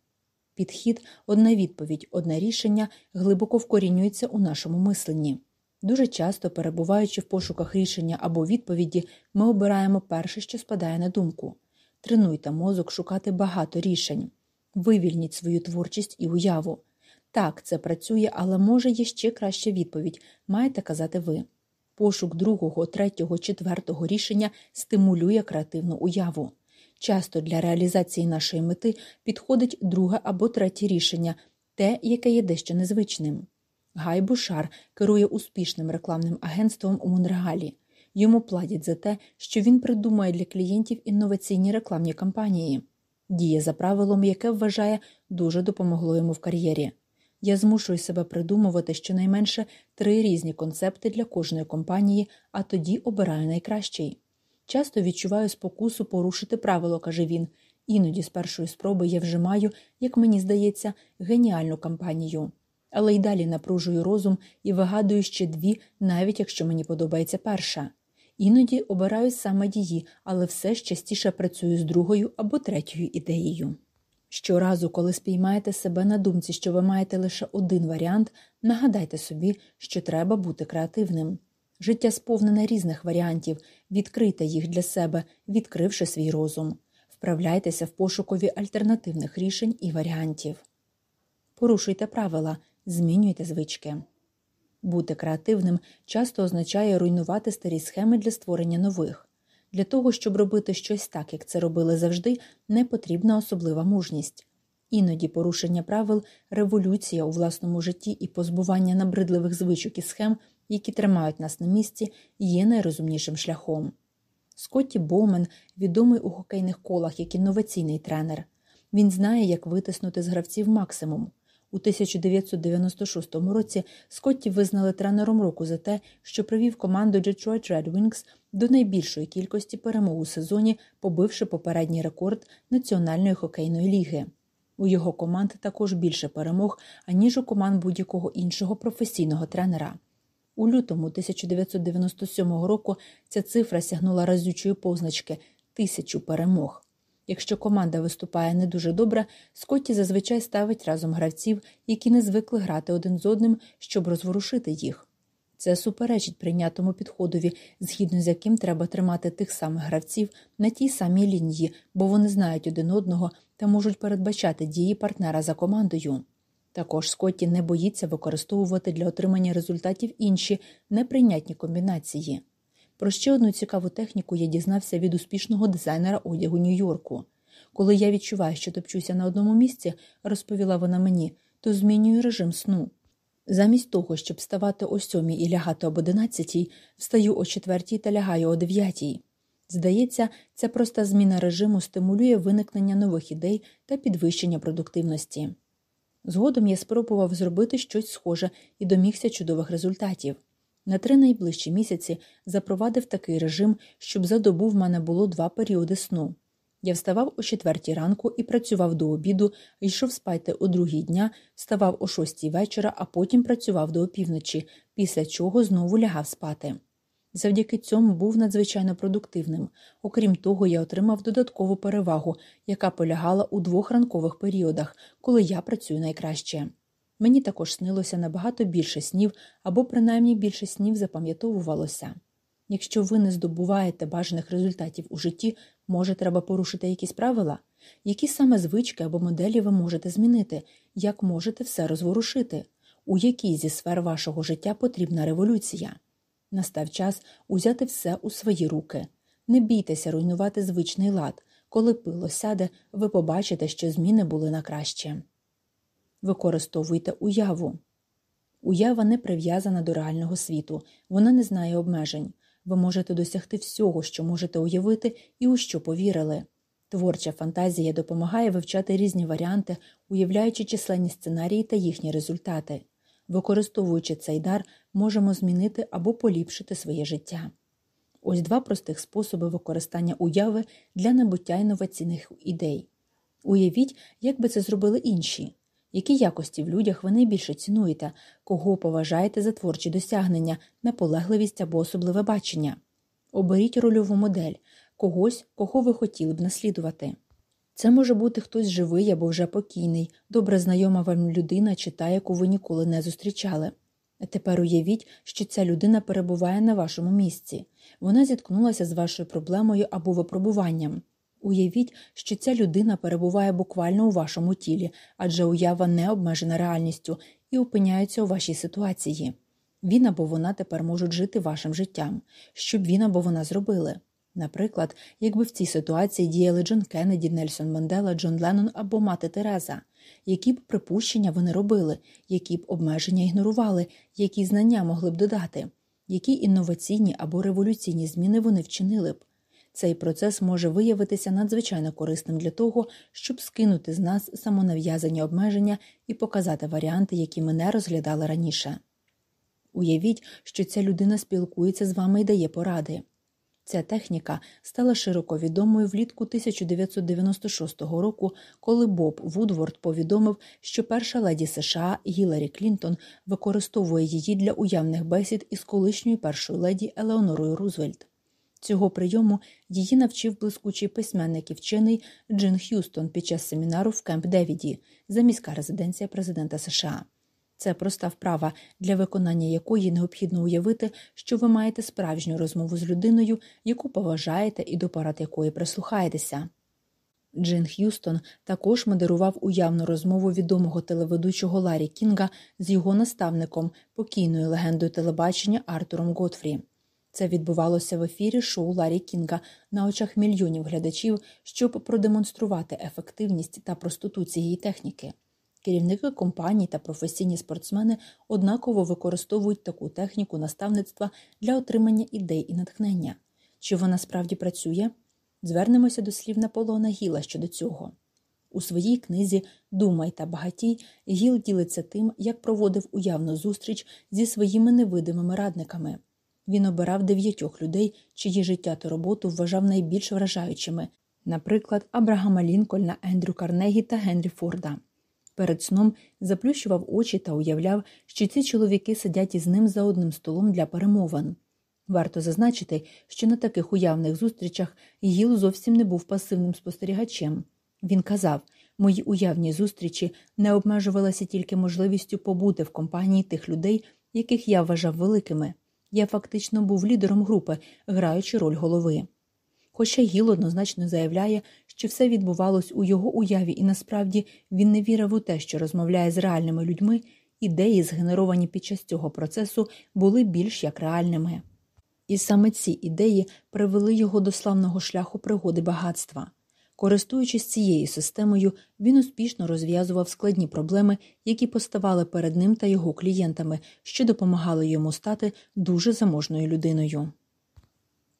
S1: Підхід, одна відповідь, одне рішення глибоко вкорінюється у нашому мисленні. Дуже часто, перебуваючи в пошуках рішення або відповіді, ми обираємо перше, що спадає на думку. Тренуйте мозок шукати багато рішень, вивільніть свою творчість і уяву. Так, це працює, але може є ще краща відповідь, маєте казати ви. Пошук другого, третього, четвертого рішення стимулює креативну уяву. Часто для реалізації нашої мети підходить друге або третє рішення, те, яке є дещо незвичним. Гай Бушар керує успішним рекламним агентством у Монреалі. Йому платять за те, що він придумує для клієнтів інноваційні рекламні кампанії. Діє за правилом, яке вважає дуже допомогло йому в кар'єрі. Я змушую себе придумувати щонайменше три різні концепти для кожної компанії, а тоді обираю найкращий. Часто відчуваю спокусу порушити правило, каже він. Іноді з першої спроби я вже маю, як мені здається, геніальну кампанію але й далі напружую розум і вигадую ще дві, навіть якщо мені подобається перша. Іноді обираю саме її, але все ж частіше працюю з другою або третьою ідеєю. Щоразу, коли спіймаєте себе на думці, що ви маєте лише один варіант, нагадайте собі, що треба бути креативним. Життя сповнене різних варіантів, відкрийте їх для себе, відкривши свій розум, вправляйтеся в пошукові альтернативних рішень і варіантів. Порушуйте правила, змінюйте звички. Бути креативним часто означає руйнувати старі схеми для створення нових. Для того, щоб робити щось так, як це робили завжди, не потрібна особлива мужність. Іноді порушення правил, революція у власному житті і позбування набридливих звичок і схем, які тримають нас на місці, є найрозумнішим шляхом. Скотті Боумен відомий у хокейних колах як інноваційний тренер. Він знає, як витиснути з гравців максимум. У 1996 році Скотті визнали тренером року за те, що привів команду Detroit Red Wings до найбільшої кількості перемог у сезоні, побивши попередній рекорд Національної хокейної ліги. У його команд також більше перемог, аніж у команд будь-якого іншого професійного тренера. У лютому 1997 року ця цифра сягнула разючої позначки тисячу перемог. Якщо команда виступає не дуже добре, Скотті зазвичай ставить разом гравців, які не звикли грати один з одним, щоб розворушити їх. Це суперечить прийнятому підходові, згідно з яким треба тримати тих самих гравців на тій самій лінії, бо вони знають один одного та можуть передбачати дії партнера за командою. Також Скотті не боїться використовувати для отримання результатів інші неприйнятні комбінації. Про ще одну цікаву техніку я дізнався від успішного дизайнера одягу Нью-Йорку. Коли я відчуваю, що топчуся на одному місці, розповіла вона мені, то змінюю режим сну. Замість того, щоб вставати о сьомій і лягати об одинадцятій, встаю о четвертій та лягаю о дев'ятій. Здається, ця проста зміна режиму стимулює виникнення нових ідей та підвищення продуктивності. Згодом я спробував зробити щось схоже і домігся чудових результатів. На три найближчі місяці запровадив такий режим, щоб за добу в мене було два періоди сну. Я вставав о четвертій ранку і працював до обіду, йшов спати о другій дня, вставав о шостій вечора, а потім працював до опівночі, після чого знову лягав спати. Завдяки цьому був надзвичайно продуктивним. Окрім того, я отримав додаткову перевагу, яка полягала у двох ранкових періодах, коли я працюю найкраще. Мені також снилося набагато більше снів або принаймні більше снів запам'ятовувалося. Якщо ви не здобуваєте бажаних результатів у житті, може, треба порушити якісь правила, які саме звички або моделі ви можете змінити, як можете все розворушити, у якій зі сфер вашого життя потрібна революція. Настав час узяти все у свої руки. Не бійтеся руйнувати звичний лад. Коли пило сяде, ви побачите, що зміни були на краще. Використовуйте уяву. Уява не прив'язана до реального світу, вона не знає обмежень. Ви можете досягти всього, що можете уявити і у що повірили. Творча фантазія допомагає вивчати різні варіанти, уявляючи численні сценарії та їхні результати. Використовуючи цей дар, можемо змінити або поліпшити своє життя. Ось два простих способи використання уяви для набуття інноваційних ідей. Уявіть, як би це зробили інші, які якості в людях ви найбільше цінуєте, кого поважаєте за творчі досягнення, наполегливість або особливе бачення. Оберіть рольову модель, когось, кого ви хотіли б наслідувати. Це може бути хтось живий або вже покійний, добре знайома вам людина чи та, яку ви ніколи не зустрічали. Тепер уявіть, що ця людина перебуває на вашому місці. Вона зіткнулася з вашою проблемою або випробуванням. Уявіть, що ця людина перебуває буквально у вашому тілі, адже уява не обмежена реальністю і опиняється у вашій ситуації. Він або вона тепер можуть жити вашим життям, щоб він або вона зробили. Наприклад, якби в цій ситуації діяли Джон Кеннеді, Нельсон Мандела, Джон Леннон або мати Тереза, які б припущення вони робили, які б обмеження ігнорували, які знання могли б додати, які інноваційні або революційні зміни вони вчинили б. Цей процес може виявитися надзвичайно корисним для того, щоб скинути з нас самонав'язані обмеження і показати варіанти, які ми не розглядали раніше. Уявіть, що ця людина спілкується з вами і дає поради. Ця техніка стала широко відомою влітку 1996 року, коли Боб Вудворд повідомив, що перша леді США Гіларі Клінтон використовує її для уявних бесід із колишньою першою леді Елеонорою Рузвельт. Цього прийому її навчив блискучий письменник і вчений Джин Х'юстон під час семінару в Кемп Девіді, заміська резиденція президента США. Це проста вправа, для виконання якої необхідно уявити, що ви маєте справжню розмову з людиною, яку поважаєте і до порад якої прислухаєтеся. Джин Х'юстон також модерував уявну розмову відомого телеведучого Ларі Кінга з його наставником, покійною легендою телебачення Артуром Готфрі. Це відбувалося в ефірі шоу Ларі Кінга на очах мільйонів глядачів, щоб продемонструвати ефективність та простоту цієї техніки. Керівники компаній та професійні спортсмени однаково використовують таку техніку наставництва для отримання ідей і натхнення. Чи вона справді працює? Звернемося до слів Наполеона Гіла щодо цього. У своїй книзі Думай та багатій Гіл ділиться тим, як проводив уявну зустріч зі своїми невидимими радниками. Він обирав дев'ятьох людей, чиї життя та роботу вважав найбільш вражаючими, наприклад, Абрагама Лінкольна, Ендрю Карнегі та Генрі Форда. Перед сном заплющував очі та уявляв, що ці чоловіки сидять із ним за одним столом для перемовин. Варто зазначити, що на таких уявних зустрічах Гіл зовсім не був пасивним спостерігачем. Він казав, мої уявні зустрічі не обмежувалися тільки можливістю побути в компанії тих людей, яких я вважав великими. Я фактично був лідером групи, граючи роль голови. Хоча Гіл однозначно заявляє, що все відбувалось у його уяві, і насправді він не вірив у те, що розмовляє з реальними людьми, ідеї, згенеровані під час цього процесу, були більш як реальними. І саме ці ідеї привели його до славного шляху пригоди багатства. Користуючись цією системою, він успішно розв'язував складні проблеми, які поставали перед ним та його клієнтами, що допомагали йому стати дуже заможною людиною.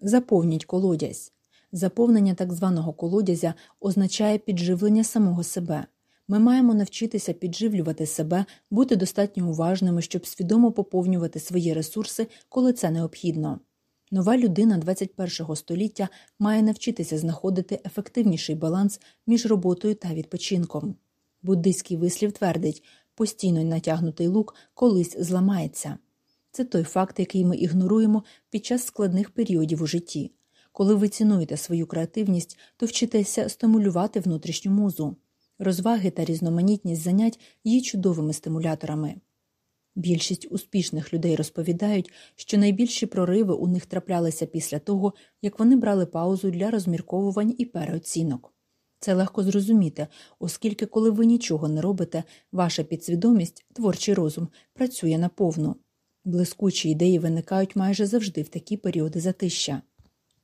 S1: Заповніть колодязь. Заповнення так званого колодязя означає підживлення самого себе. Ми маємо навчитися підживлювати себе, бути достатньо уважними, щоб свідомо поповнювати свої ресурси, коли це необхідно. Нова людина 21 століття має навчитися знаходити ефективніший баланс між роботою та відпочинком. Буддийський вислів твердить постійно натягнутий лук колись зламається. Це той факт, який ми ігноруємо під час складних періодів у житті. Коли ви цінуєте свою креативність, то вчитеся стимулювати внутрішню музу. Розваги та різноманітність занять є чудовими стимуляторами. Більшість успішних людей розповідають, що найбільші прориви у них траплялися після того, як вони брали паузу для розмірковувань і переоцінок. Це легко зрозуміти, оскільки, коли ви нічого не робите, ваша підсвідомість, творчий розум, працює наповну. Блискучі ідеї виникають майже завжди в такі періоди затища.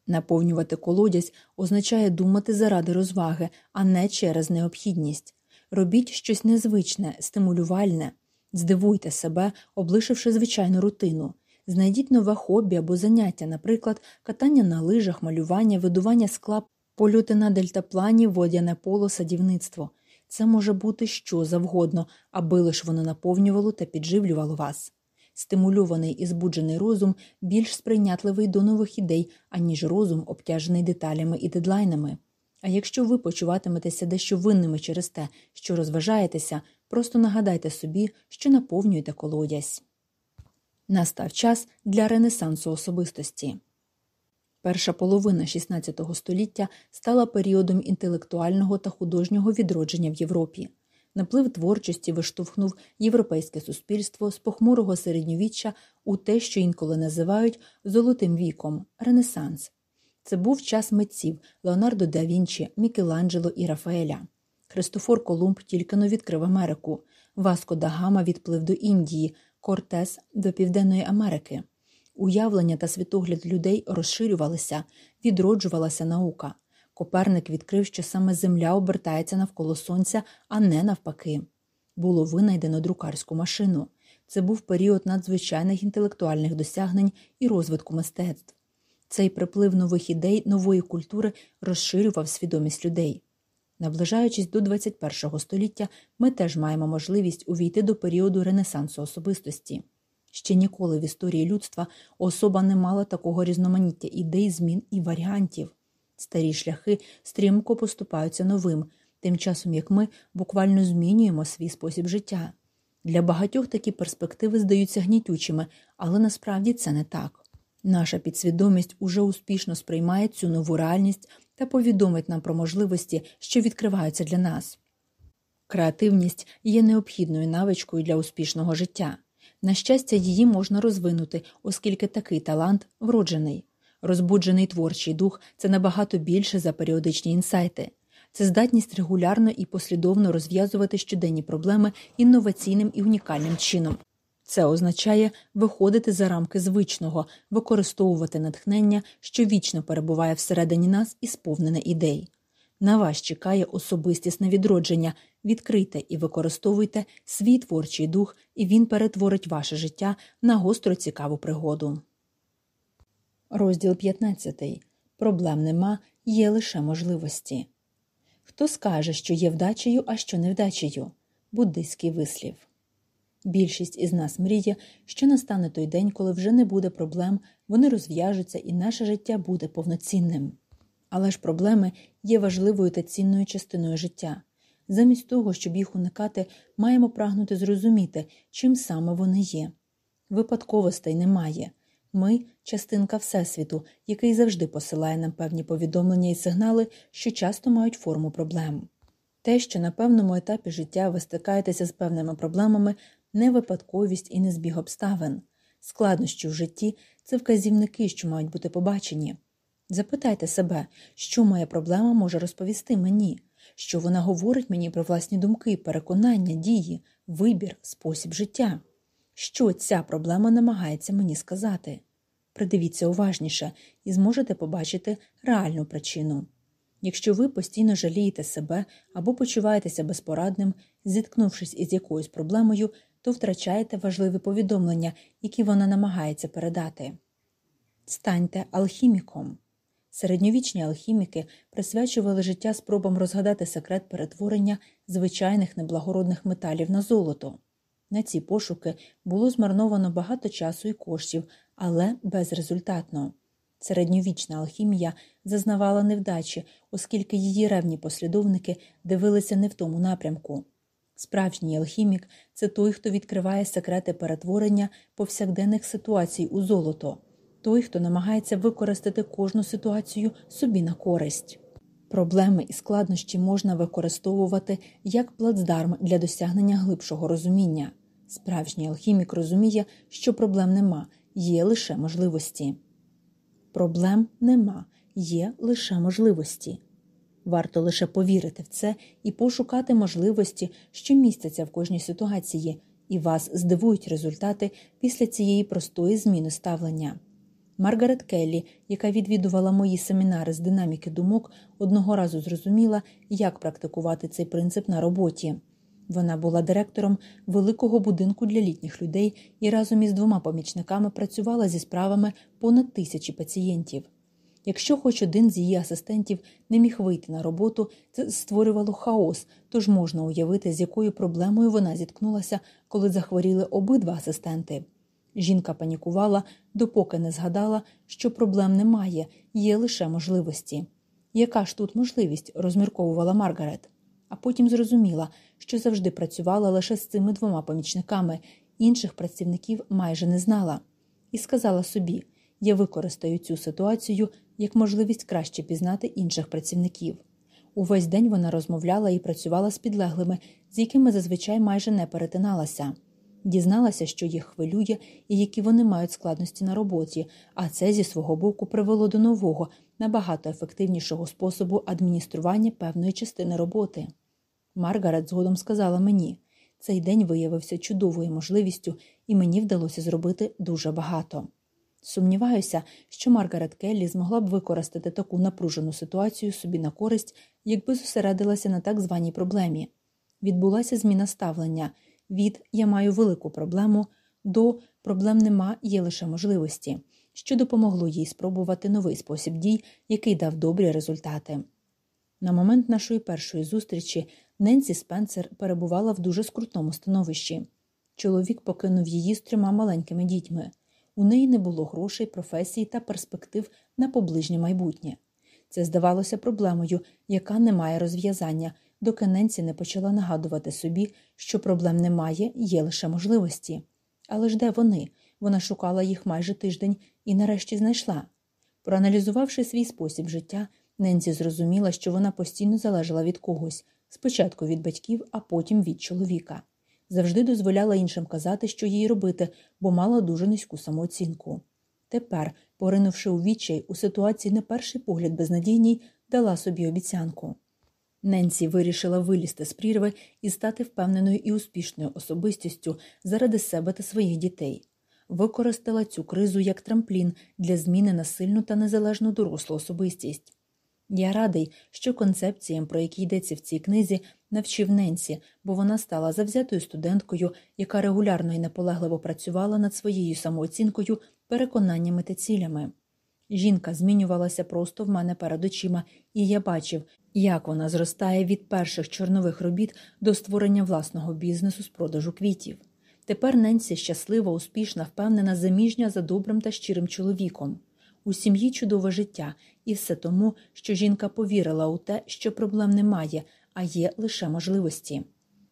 S1: Наповнювати колодязь означає думати заради розваги, а не через необхідність. Робіть щось незвичне, стимулювальне, здивуйте себе, облишивши звичайну рутину. Знайдіть нове хобі або заняття, наприклад, катання на лижах, малювання, видування скла, польоти на дельтаплані, водяне поло, садівництво. Це може бути що завгодно, аби лиш воно наповнювало та підживлювало вас. Стимульований і збуджений розум більш сприйнятливий до нових ідей, аніж розум, обтяжений деталями і дедлайнами. А якщо ви почуватиметеся дещо винними через те, що розважаєтеся, просто нагадайте собі, що наповнюєте колодязь. Настав час для ренесансу особистості. Перша половина XVI століття стала періодом інтелектуального та художнього відродження в Європі. Наплив творчості виштовхнув європейське суспільство з похмурого середньовіччя у те, що інколи називають золотим віком Ренесанс. Це був час митців Леонардо да Вінчі, Мікеланджело і Рафаеля. Христофор Колумб тільки но відкрив Америку, Васко да Гама відплив до Індії, Кортес до Південної Америки. Уявлення та світогляд людей розширювалися, відроджувалася наука. Коперник відкрив, що саме Земля обертається навколо Сонця, а не навпаки. Було винайдено друкарську машину. Це був період надзвичайних інтелектуальних досягнень і розвитку мистецтв. Цей приплив нових ідей, нової культури розширював свідомість людей. Наближаючись до 21 століття, ми теж маємо можливість увійти до періоду Ренесансу особистості. Ще ніколи в історії людства особа не мала такого різноманіття ідей, змін і варіантів. Старі шляхи стрімко поступаються новим, тим часом як ми буквально змінюємо свій спосіб життя. Для багатьох такі перспективи здаються гнітючими, але насправді це не так. Наша підсвідомість уже успішно сприймає цю нову реальність та повідомить нам про можливості, що відкриваються для нас. Креативність є необхідною навичкою для успішного життя. На щастя, її можна розвинути, оскільки такий талант вроджений. Розбуджений творчий дух це набагато більше за періодичні інсайти. Це здатність регулярно і послідовно розв'язувати щоденні проблеми інноваційним і унікальним чином. Це означає виходити за рамки звичного, використовувати натхнення, що вічно перебуває всередині нас і сповнене ідей. На вас чекає особистісне відродження, відкрийте і використовуйте свій творчий дух, і він перетворить ваше життя на гостро цікаву пригоду. Розділ 15. Проблем нема, є лише можливості. Хто скаже, що є вдачею, а що невдачею? Буддийський вислів. Більшість із нас мріє, що настане той день, коли вже не буде проблем, вони розв'яжуться і наше життя буде повноцінним. Але ж проблеми є важливою та цінною частиною життя. Замість того, щоб їх уникати, маємо прагнути зрозуміти, чим саме вони є. Випадковостей немає. Ми частинка Всесвіту, який завжди посилає нам певні повідомлення і сигнали, що часто мають форму проблем. Те, що на певному етапі життя ви стикаєтеся з певними проблемами, не випадковість і не збіг обставин. Складнощі в житті це вказівники, що мають бути побачені. Запитайте себе, що моя проблема може розповісти мені, що вона говорить мені про власні думки, переконання, дії, вибір, спосіб життя. Що ця проблема намагається мені сказати? Придивіться уважніше і зможете побачити реальну причину. Якщо ви постійно жалієте себе або почуваєтеся безпорадним, зіткнувшись із якоюсь проблемою, то втрачаєте важливі повідомлення, які вона намагається передати. Станьте алхіміком. Середньовічні алхіміки присвячували життя спробам розгадати секрет перетворення звичайних неблагородних металів на золото. На ці пошуки було змарновано багато часу і коштів, але безрезультатно. Середньовічна алхімія зазнавала невдачі, оскільки її ревні послідовники дивилися не в тому напрямку. Справжній алхімік це той, хто відкриває секрети перетворення повсякденних ситуацій у золото, той, хто намагається використати кожну ситуацію собі на користь. Проблеми і складнощі можна використовувати як плацдарм для досягнення глибшого розуміння. Справжній алхімік розуміє, що проблем нема, є лише можливості. Проблем нема, є лише можливості. Варто лише повірити в це і пошукати можливості, що містяться в кожній ситуації, і вас здивують результати після цієї простої зміни ставлення. Маргарет Келлі, яка відвідувала мої семінари з динаміки думок, одного разу зрозуміла, як практикувати цей принцип на роботі. Вона була директором великого будинку для літніх людей і разом із двома помічниками працювала зі справами понад тисячі пацієнтів. Якщо хоч один з її асистентів не міг вийти на роботу, це створювало хаос, тож можна уявити, з якою проблемою вона зіткнулася, коли захворіли обидва асистенти. Жінка панікувала, допоки не згадала, що проблем немає, є лише можливості. Яка ж тут можливість? розмірковувала Маргарет, а потім зрозуміла, що завжди працювала лише з цими двома помічниками, інших працівників майже не знала, і сказала собі я використаю цю ситуацію як можливість краще пізнати інших працівників. Увесь день вона розмовляла і працювала з підлеглими, з якими зазвичай майже не перетиналася. Дізналася, що їх хвилює і які вони мають складності на роботі, а це зі свого боку привело до нового, набагато ефективнішого способу адміністрування певної частини роботи. Маргарет згодом сказала мені цей день виявився чудовою можливістю, і мені вдалося зробити дуже багато. Сумніваюся, що Маргарет Келлі змогла б використати таку напружену ситуацію собі на користь, якби зосередилася на так званій проблемі. Відбулася зміна ставлення від я маю велику проблему до проблем нема, є лише можливості, що допомогло їй спробувати новий спосіб дій, який дав добрі результати. На момент нашої першої зустрічі Ненсі Спенсер перебувала в дуже скрутному становищі. чоловік покинув її з трьома маленькими дітьми. У неї не було грошей, професії та перспектив на поближнє майбутнє. Це здавалося проблемою, яка не має розв'язання, доки Ненсі не почала нагадувати собі, що проблем немає, є лише можливості. Але ж де вони? Вона шукала їх майже тиждень і нарешті знайшла. Проаналізувавши свій спосіб життя, Ненсі зрозуміла, що вона постійно залежала від когось спочатку від батьків, а потім від чоловіка. Завжди дозволяла іншим казати, що їй робити, бо мала дуже низьку самооцінку. Тепер, поринувши у відчай, у ситуації на перший погляд безнадійній, дала собі обіцянку. Ненсі вирішила вилізти з прірви і стати впевненою і успішною особистістю заради себе та своїх дітей. Використала цю кризу як трамплін для зміни на сильну та незалежну дорослу особистість. Я радий, що концепціям, про які йдеться в цій книзі, навчив Ненсі, бо вона стала завзятою студенткою, яка регулярно і наполегливо працювала над своєю самооцінкою, переконаннями та цілями. Жінка змінювалася просто в мене перед очима, і я бачив, як вона зростає від перших чорнових робіт до створення власного бізнесу з продажу квітів. Тепер Ненсі щаслива, успішна, впевнена, заміжня за добрим та щирим чоловіком. У сім'ї чудове життя, і все тому, що жінка повірила у те, що проблем немає, а є лише можливості.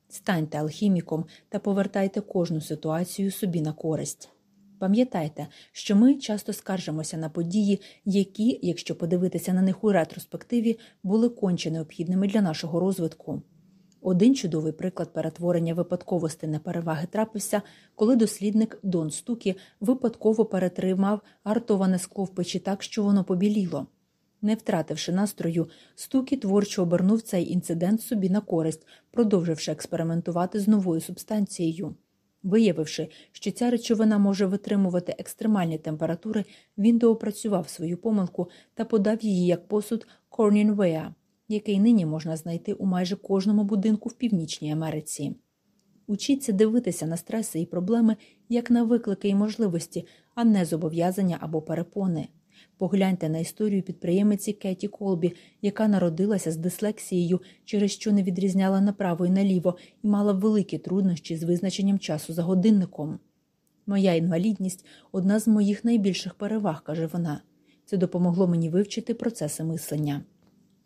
S1: Станьте алхіміком та повертайте кожну ситуацію собі на користь. Пам'ятайте, що ми часто скаржимося на події, які, якщо подивитися на них у ретроспективі, були конче необхідними для нашого розвитку. Один чудовий приклад перетворення випадковостей на переваги трапився, коли дослідник Дон Стукі випадково перетримав артоване скло в печі так, що воно побіліло. Не втративши настрою, Стукі творчо обернув цей інцидент собі на користь, продовживши експериментувати з новою субстанцією. Виявивши, що ця речовина може витримувати екстремальні температури, він доопрацював свою помилку та подав її як посуд Корнінвея, який нині можна знайти у майже кожному будинку в Північній Америці. Учіться дивитися на стреси і проблеми як на виклики і можливості, а не зобов'язання або перепони. Погляньте на історію підприємиці Кеті Колбі, яка народилася з дислексією, через що не відрізняла направо і наліво і мала великі труднощі з визначенням часу за годинником. Моя інвалідність одна з моїх найбільших переваг, каже вона. Це допомогло мені вивчити процеси мислення.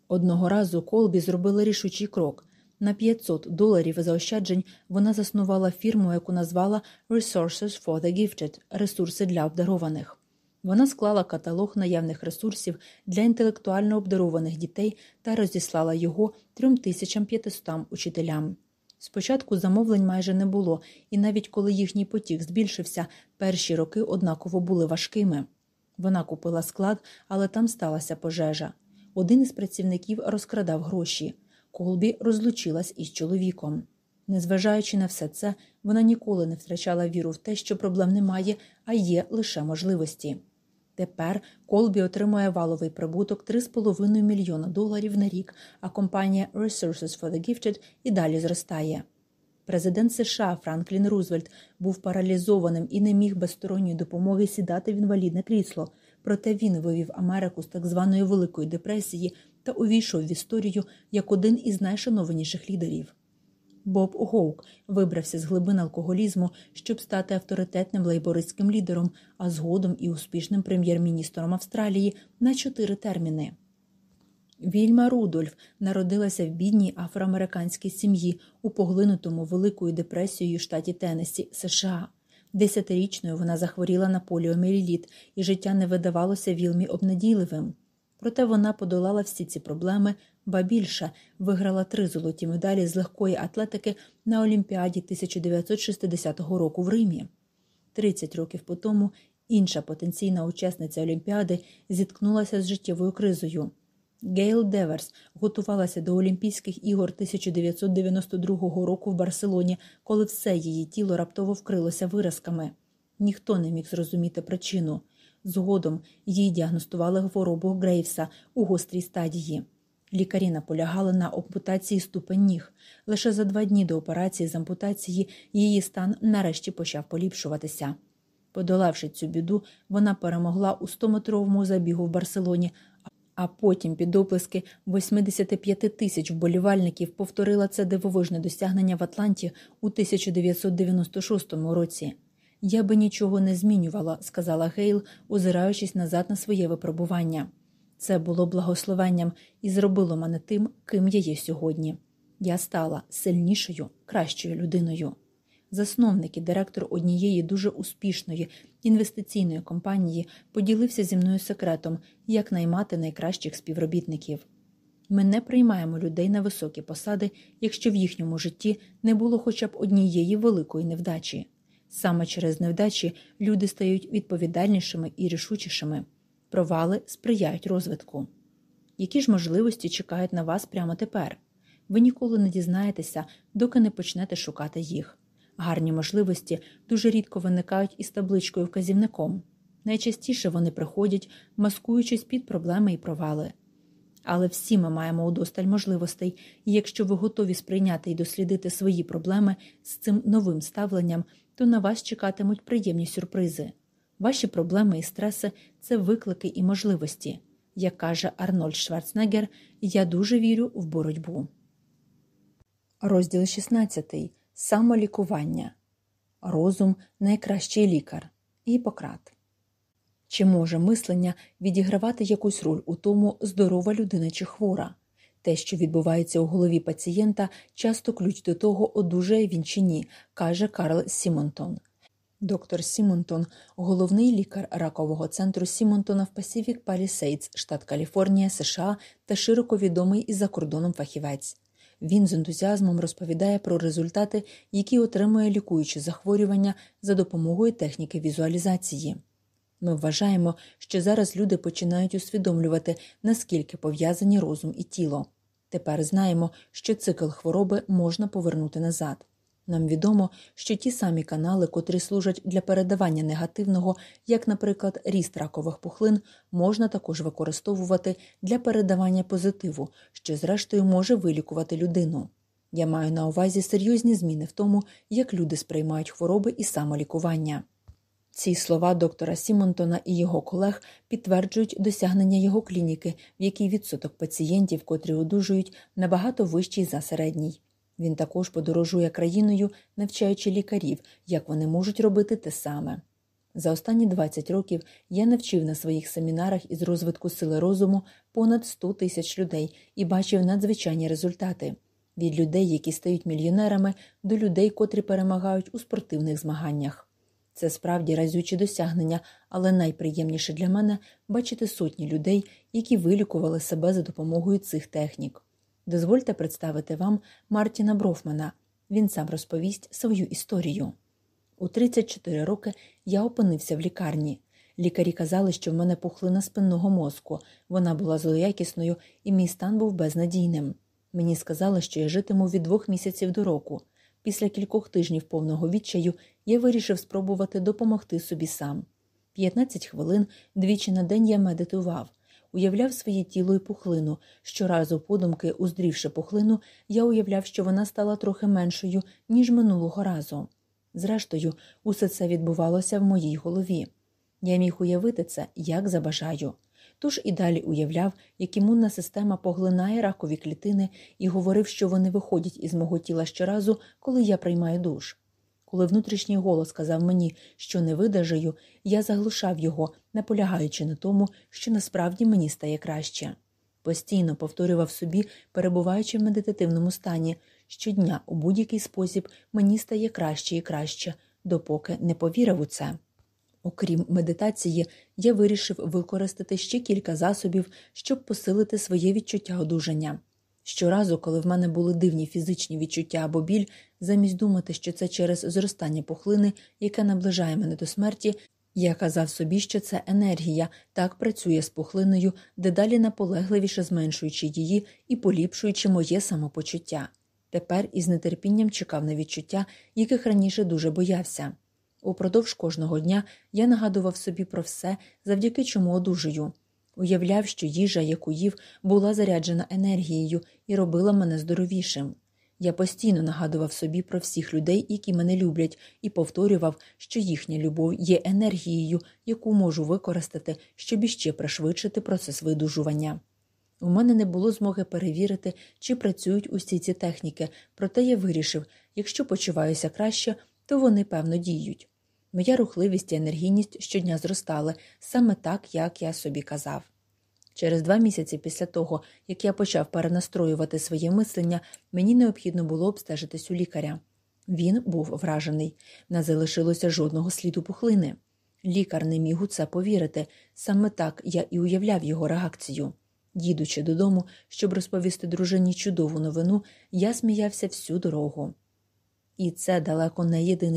S1: Одного разу Колбі зробила рішучий крок. На 500 доларів заощаджень вона заснувала фірму, яку назвала Resources for the Gifted ресурси для обдарованих. Вона склала каталог наявних ресурсів для інтелектуально обдарованих дітей та розіслала його 3500 учителям. Спочатку замовлень майже не було, і навіть коли їхній потік збільшився, перші роки однаково були важкими. Вона купила склад, але там сталася пожежа. Один із працівників розкрадав гроші. Колбі розлучилась із чоловіком. Незважаючи на все це, вона ніколи не втрачала віру в те, що проблем немає, а є лише можливості. Тепер Колбі отримує валовий прибуток 3,5 мільйона доларів на рік, а компанія Resources for the Gifted і далі зростає. Президент США Франклін Рузвельт був паралізованим і не міг без сторонньої допомоги сідати в інвалідне крісло, проте він вивів Америку з так званої Великої депресії та увійшов в історію як один із найшанованіших лідерів. Боб Гоук вибрався з глибин алкоголізму, щоб стати авторитетним лейбористським лідером, а згодом і успішним прем'єр-міністром Австралії на чотири терміни. Вільма Рудольф народилася в бідній афроамериканській сім'ї у поглинутому Великою депресією штаті Теннессі, США. Десятирічною вона захворіла на поліоміеліт, і життя не видавалося вілмі обнадійливим. Проте вона подолала всі ці проблеми, ба більше виграла три золоті медалі з легкої атлетики на Олімпіаді 1960 року в Римі. 30 років по тому інша потенційна учасниця Олімпіади зіткнулася з життєвою кризою. Гейл Деверс готувалася до Олімпійських ігор 1992 року в Барселоні, коли все її тіло раптово вкрилося виразками. Ніхто не міг зрозуміти причину. Згодом їй діагностували хворобу Грейвса у гострій стадії. Лікарі наполягали на ампутації ступень ніг. Лише за два дні до операції з ампутації її стан нарешті почав поліпшуватися. Подолавши цю біду, вона перемогла у 100-метровому забігу в Барселоні, А потім під оплески 85 тисяч вболівальників повторила це дивовижне досягнення в Атланті у 1996 році. Я би нічого не змінювала, сказала Гейл, озираючись назад на своє випробування. Це було благословенням і зробило мене тим, ким я є сьогодні. Я стала сильнішою, кращою людиною. Засновник і директор однієї дуже успішної інвестиційної компанії поділився зі мною секретом, як наймати найкращих співробітників. Ми не приймаємо людей на високі посади, якщо в їхньому житті не було хоча б однієї великої невдачі. Саме через невдачі люди стають відповідальнішими і рішучішими, провали сприяють розвитку. Які ж можливості чекають на вас прямо тепер? Ви ніколи не дізнаєтеся, доки не почнете шукати їх. Гарні можливості дуже рідко виникають із табличкою вказівником. Найчастіше вони приходять, маскуючись під проблеми і провали. Але всі ми маємо удосталь можливостей, і якщо ви готові сприйняти і дослідити свої проблеми з цим новим ставленням, то на вас чекатимуть приємні сюрпризи. Ваші проблеми і стреси це виклики і можливості. Як каже Арнольд Шварценеггер, я дуже вірю в боротьбу. Розділ 16. Самолікування. Розум найкращий лікар. Гіппократ. Чи може мислення відігравати якусь роль у тому, здорова людина чи хвора? Те, що відбувається у голові пацієнта, часто ключ до того, одужає він чи ні, каже Карл Сімонтон. Доктор Сімонтон, головний лікар ракового центру Сімонтона в Pacific Palisades, штат Каліфорнія, США та широко відомий і за кордоном фахівець. Він з ентузіазмом розповідає про результати, які отримує лікуючі захворювання за допомогою техніки візуалізації. Ми вважаємо, що зараз люди починають усвідомлювати, наскільки пов'язані розум і тіло. Тепер знаємо, що цикл хвороби можна повернути назад. Нам відомо, що ті самі канали, котрі служать для передавання негативного, як, наприклад, ріст ракових пухлин, можна також використовувати для передавання позитиву, що, зрештою, може вилікувати людину. Я маю на увазі серйозні зміни в тому, як люди сприймають хвороби і самолікування. Ці слова доктора Сімонтона і його колег підтверджують досягнення його клініки, в якій відсоток пацієнтів, котрі одужують, набагато вищий за середній. Він також подорожує країною, навчаючи лікарів, як вони можуть робити те саме. За останні 20 років я навчив на своїх семінарах із розвитку сили розуму понад 100 тисяч людей і бачив надзвичайні результати від людей, які стають мільйонерами, до людей, котрі перемагають у спортивних змаганнях. Це справді разючі досягнення, але найприємніше для мене бачити сотні людей, які вилікували себе за допомогою цих технік. Дозвольте представити вам Мартіна Брофмана. Він сам розповість свою історію. У 34 роки я опинився в лікарні. Лікарі казали, що в мене пухлина спинного мозку, вона була злоякісною, і мій стан був безнадійним. Мені сказали, що я житиму від двох місяців до року. Після кількох тижнів повного відчаю я вирішив спробувати допомогти собі сам. 15 хвилин двічі на день я медитував, уявляв своє тіло і пухлину. Щоразу, подумки, уздрівши пухлину, я уявляв, що вона стала трохи меншою, ніж минулого разу. Зрештою, усе це відбувалося в моїй голові. Я міг уявити це, як забажаю. Тож і далі уявляв, як імунна система поглинає ракові клітини і говорив, що вони виходять із мого тіла щоразу, коли я приймаю душ. Коли внутрішній голос сказав мені, що не видажаю, я заглушав його, наполягаючи на тому, що насправді мені стає краще. Постійно повторював собі, перебуваючи в медитативному стані, щодня у будь-який спосіб мені стає краще і краще, допоки не повірив у це. Окрім медитації, я вирішив використати ще кілька засобів, щоб посилити своє відчуття одужання. Щоразу, коли в мене були дивні фізичні відчуття або біль, замість думати, що це через зростання пухлини, яке наближає мене до смерті, я казав собі, що це енергія так працює з пухлиною, дедалі наполегливіше зменшуючи її і поліпшуючи моє самопочуття. Тепер із нетерпінням чекав на відчуття, яких раніше дуже боявся. Упродовж кожного дня я нагадував собі про все, завдяки чому одужую. Уявляв, що їжа, яку їв, була заряджена енергією і робила мене здоровішим. Я постійно нагадував собі про всіх людей, які мене люблять, і повторював, що їхня любов є енергією, яку можу використати, щоб іще пришвидшити процес видужування. У мене не було змоги перевірити, чи працюють усі ці техніки, проте я вирішив, якщо почуваюся краще, то вони певно діють. Моя рухливість і енергійність щодня зростали саме так, як я собі казав. Через два місяці після того, як я почав перенастроювати своє мислення, мені необхідно було обстежитись у лікаря. Він був вражений, не залишилося жодного сліду пухлини. Лікар не міг у це повірити, саме так я і уявляв його реакцію. Їдучи додому, щоб розповісти дружині чудову новину, я сміявся всю дорогу. І це далеко не єдиний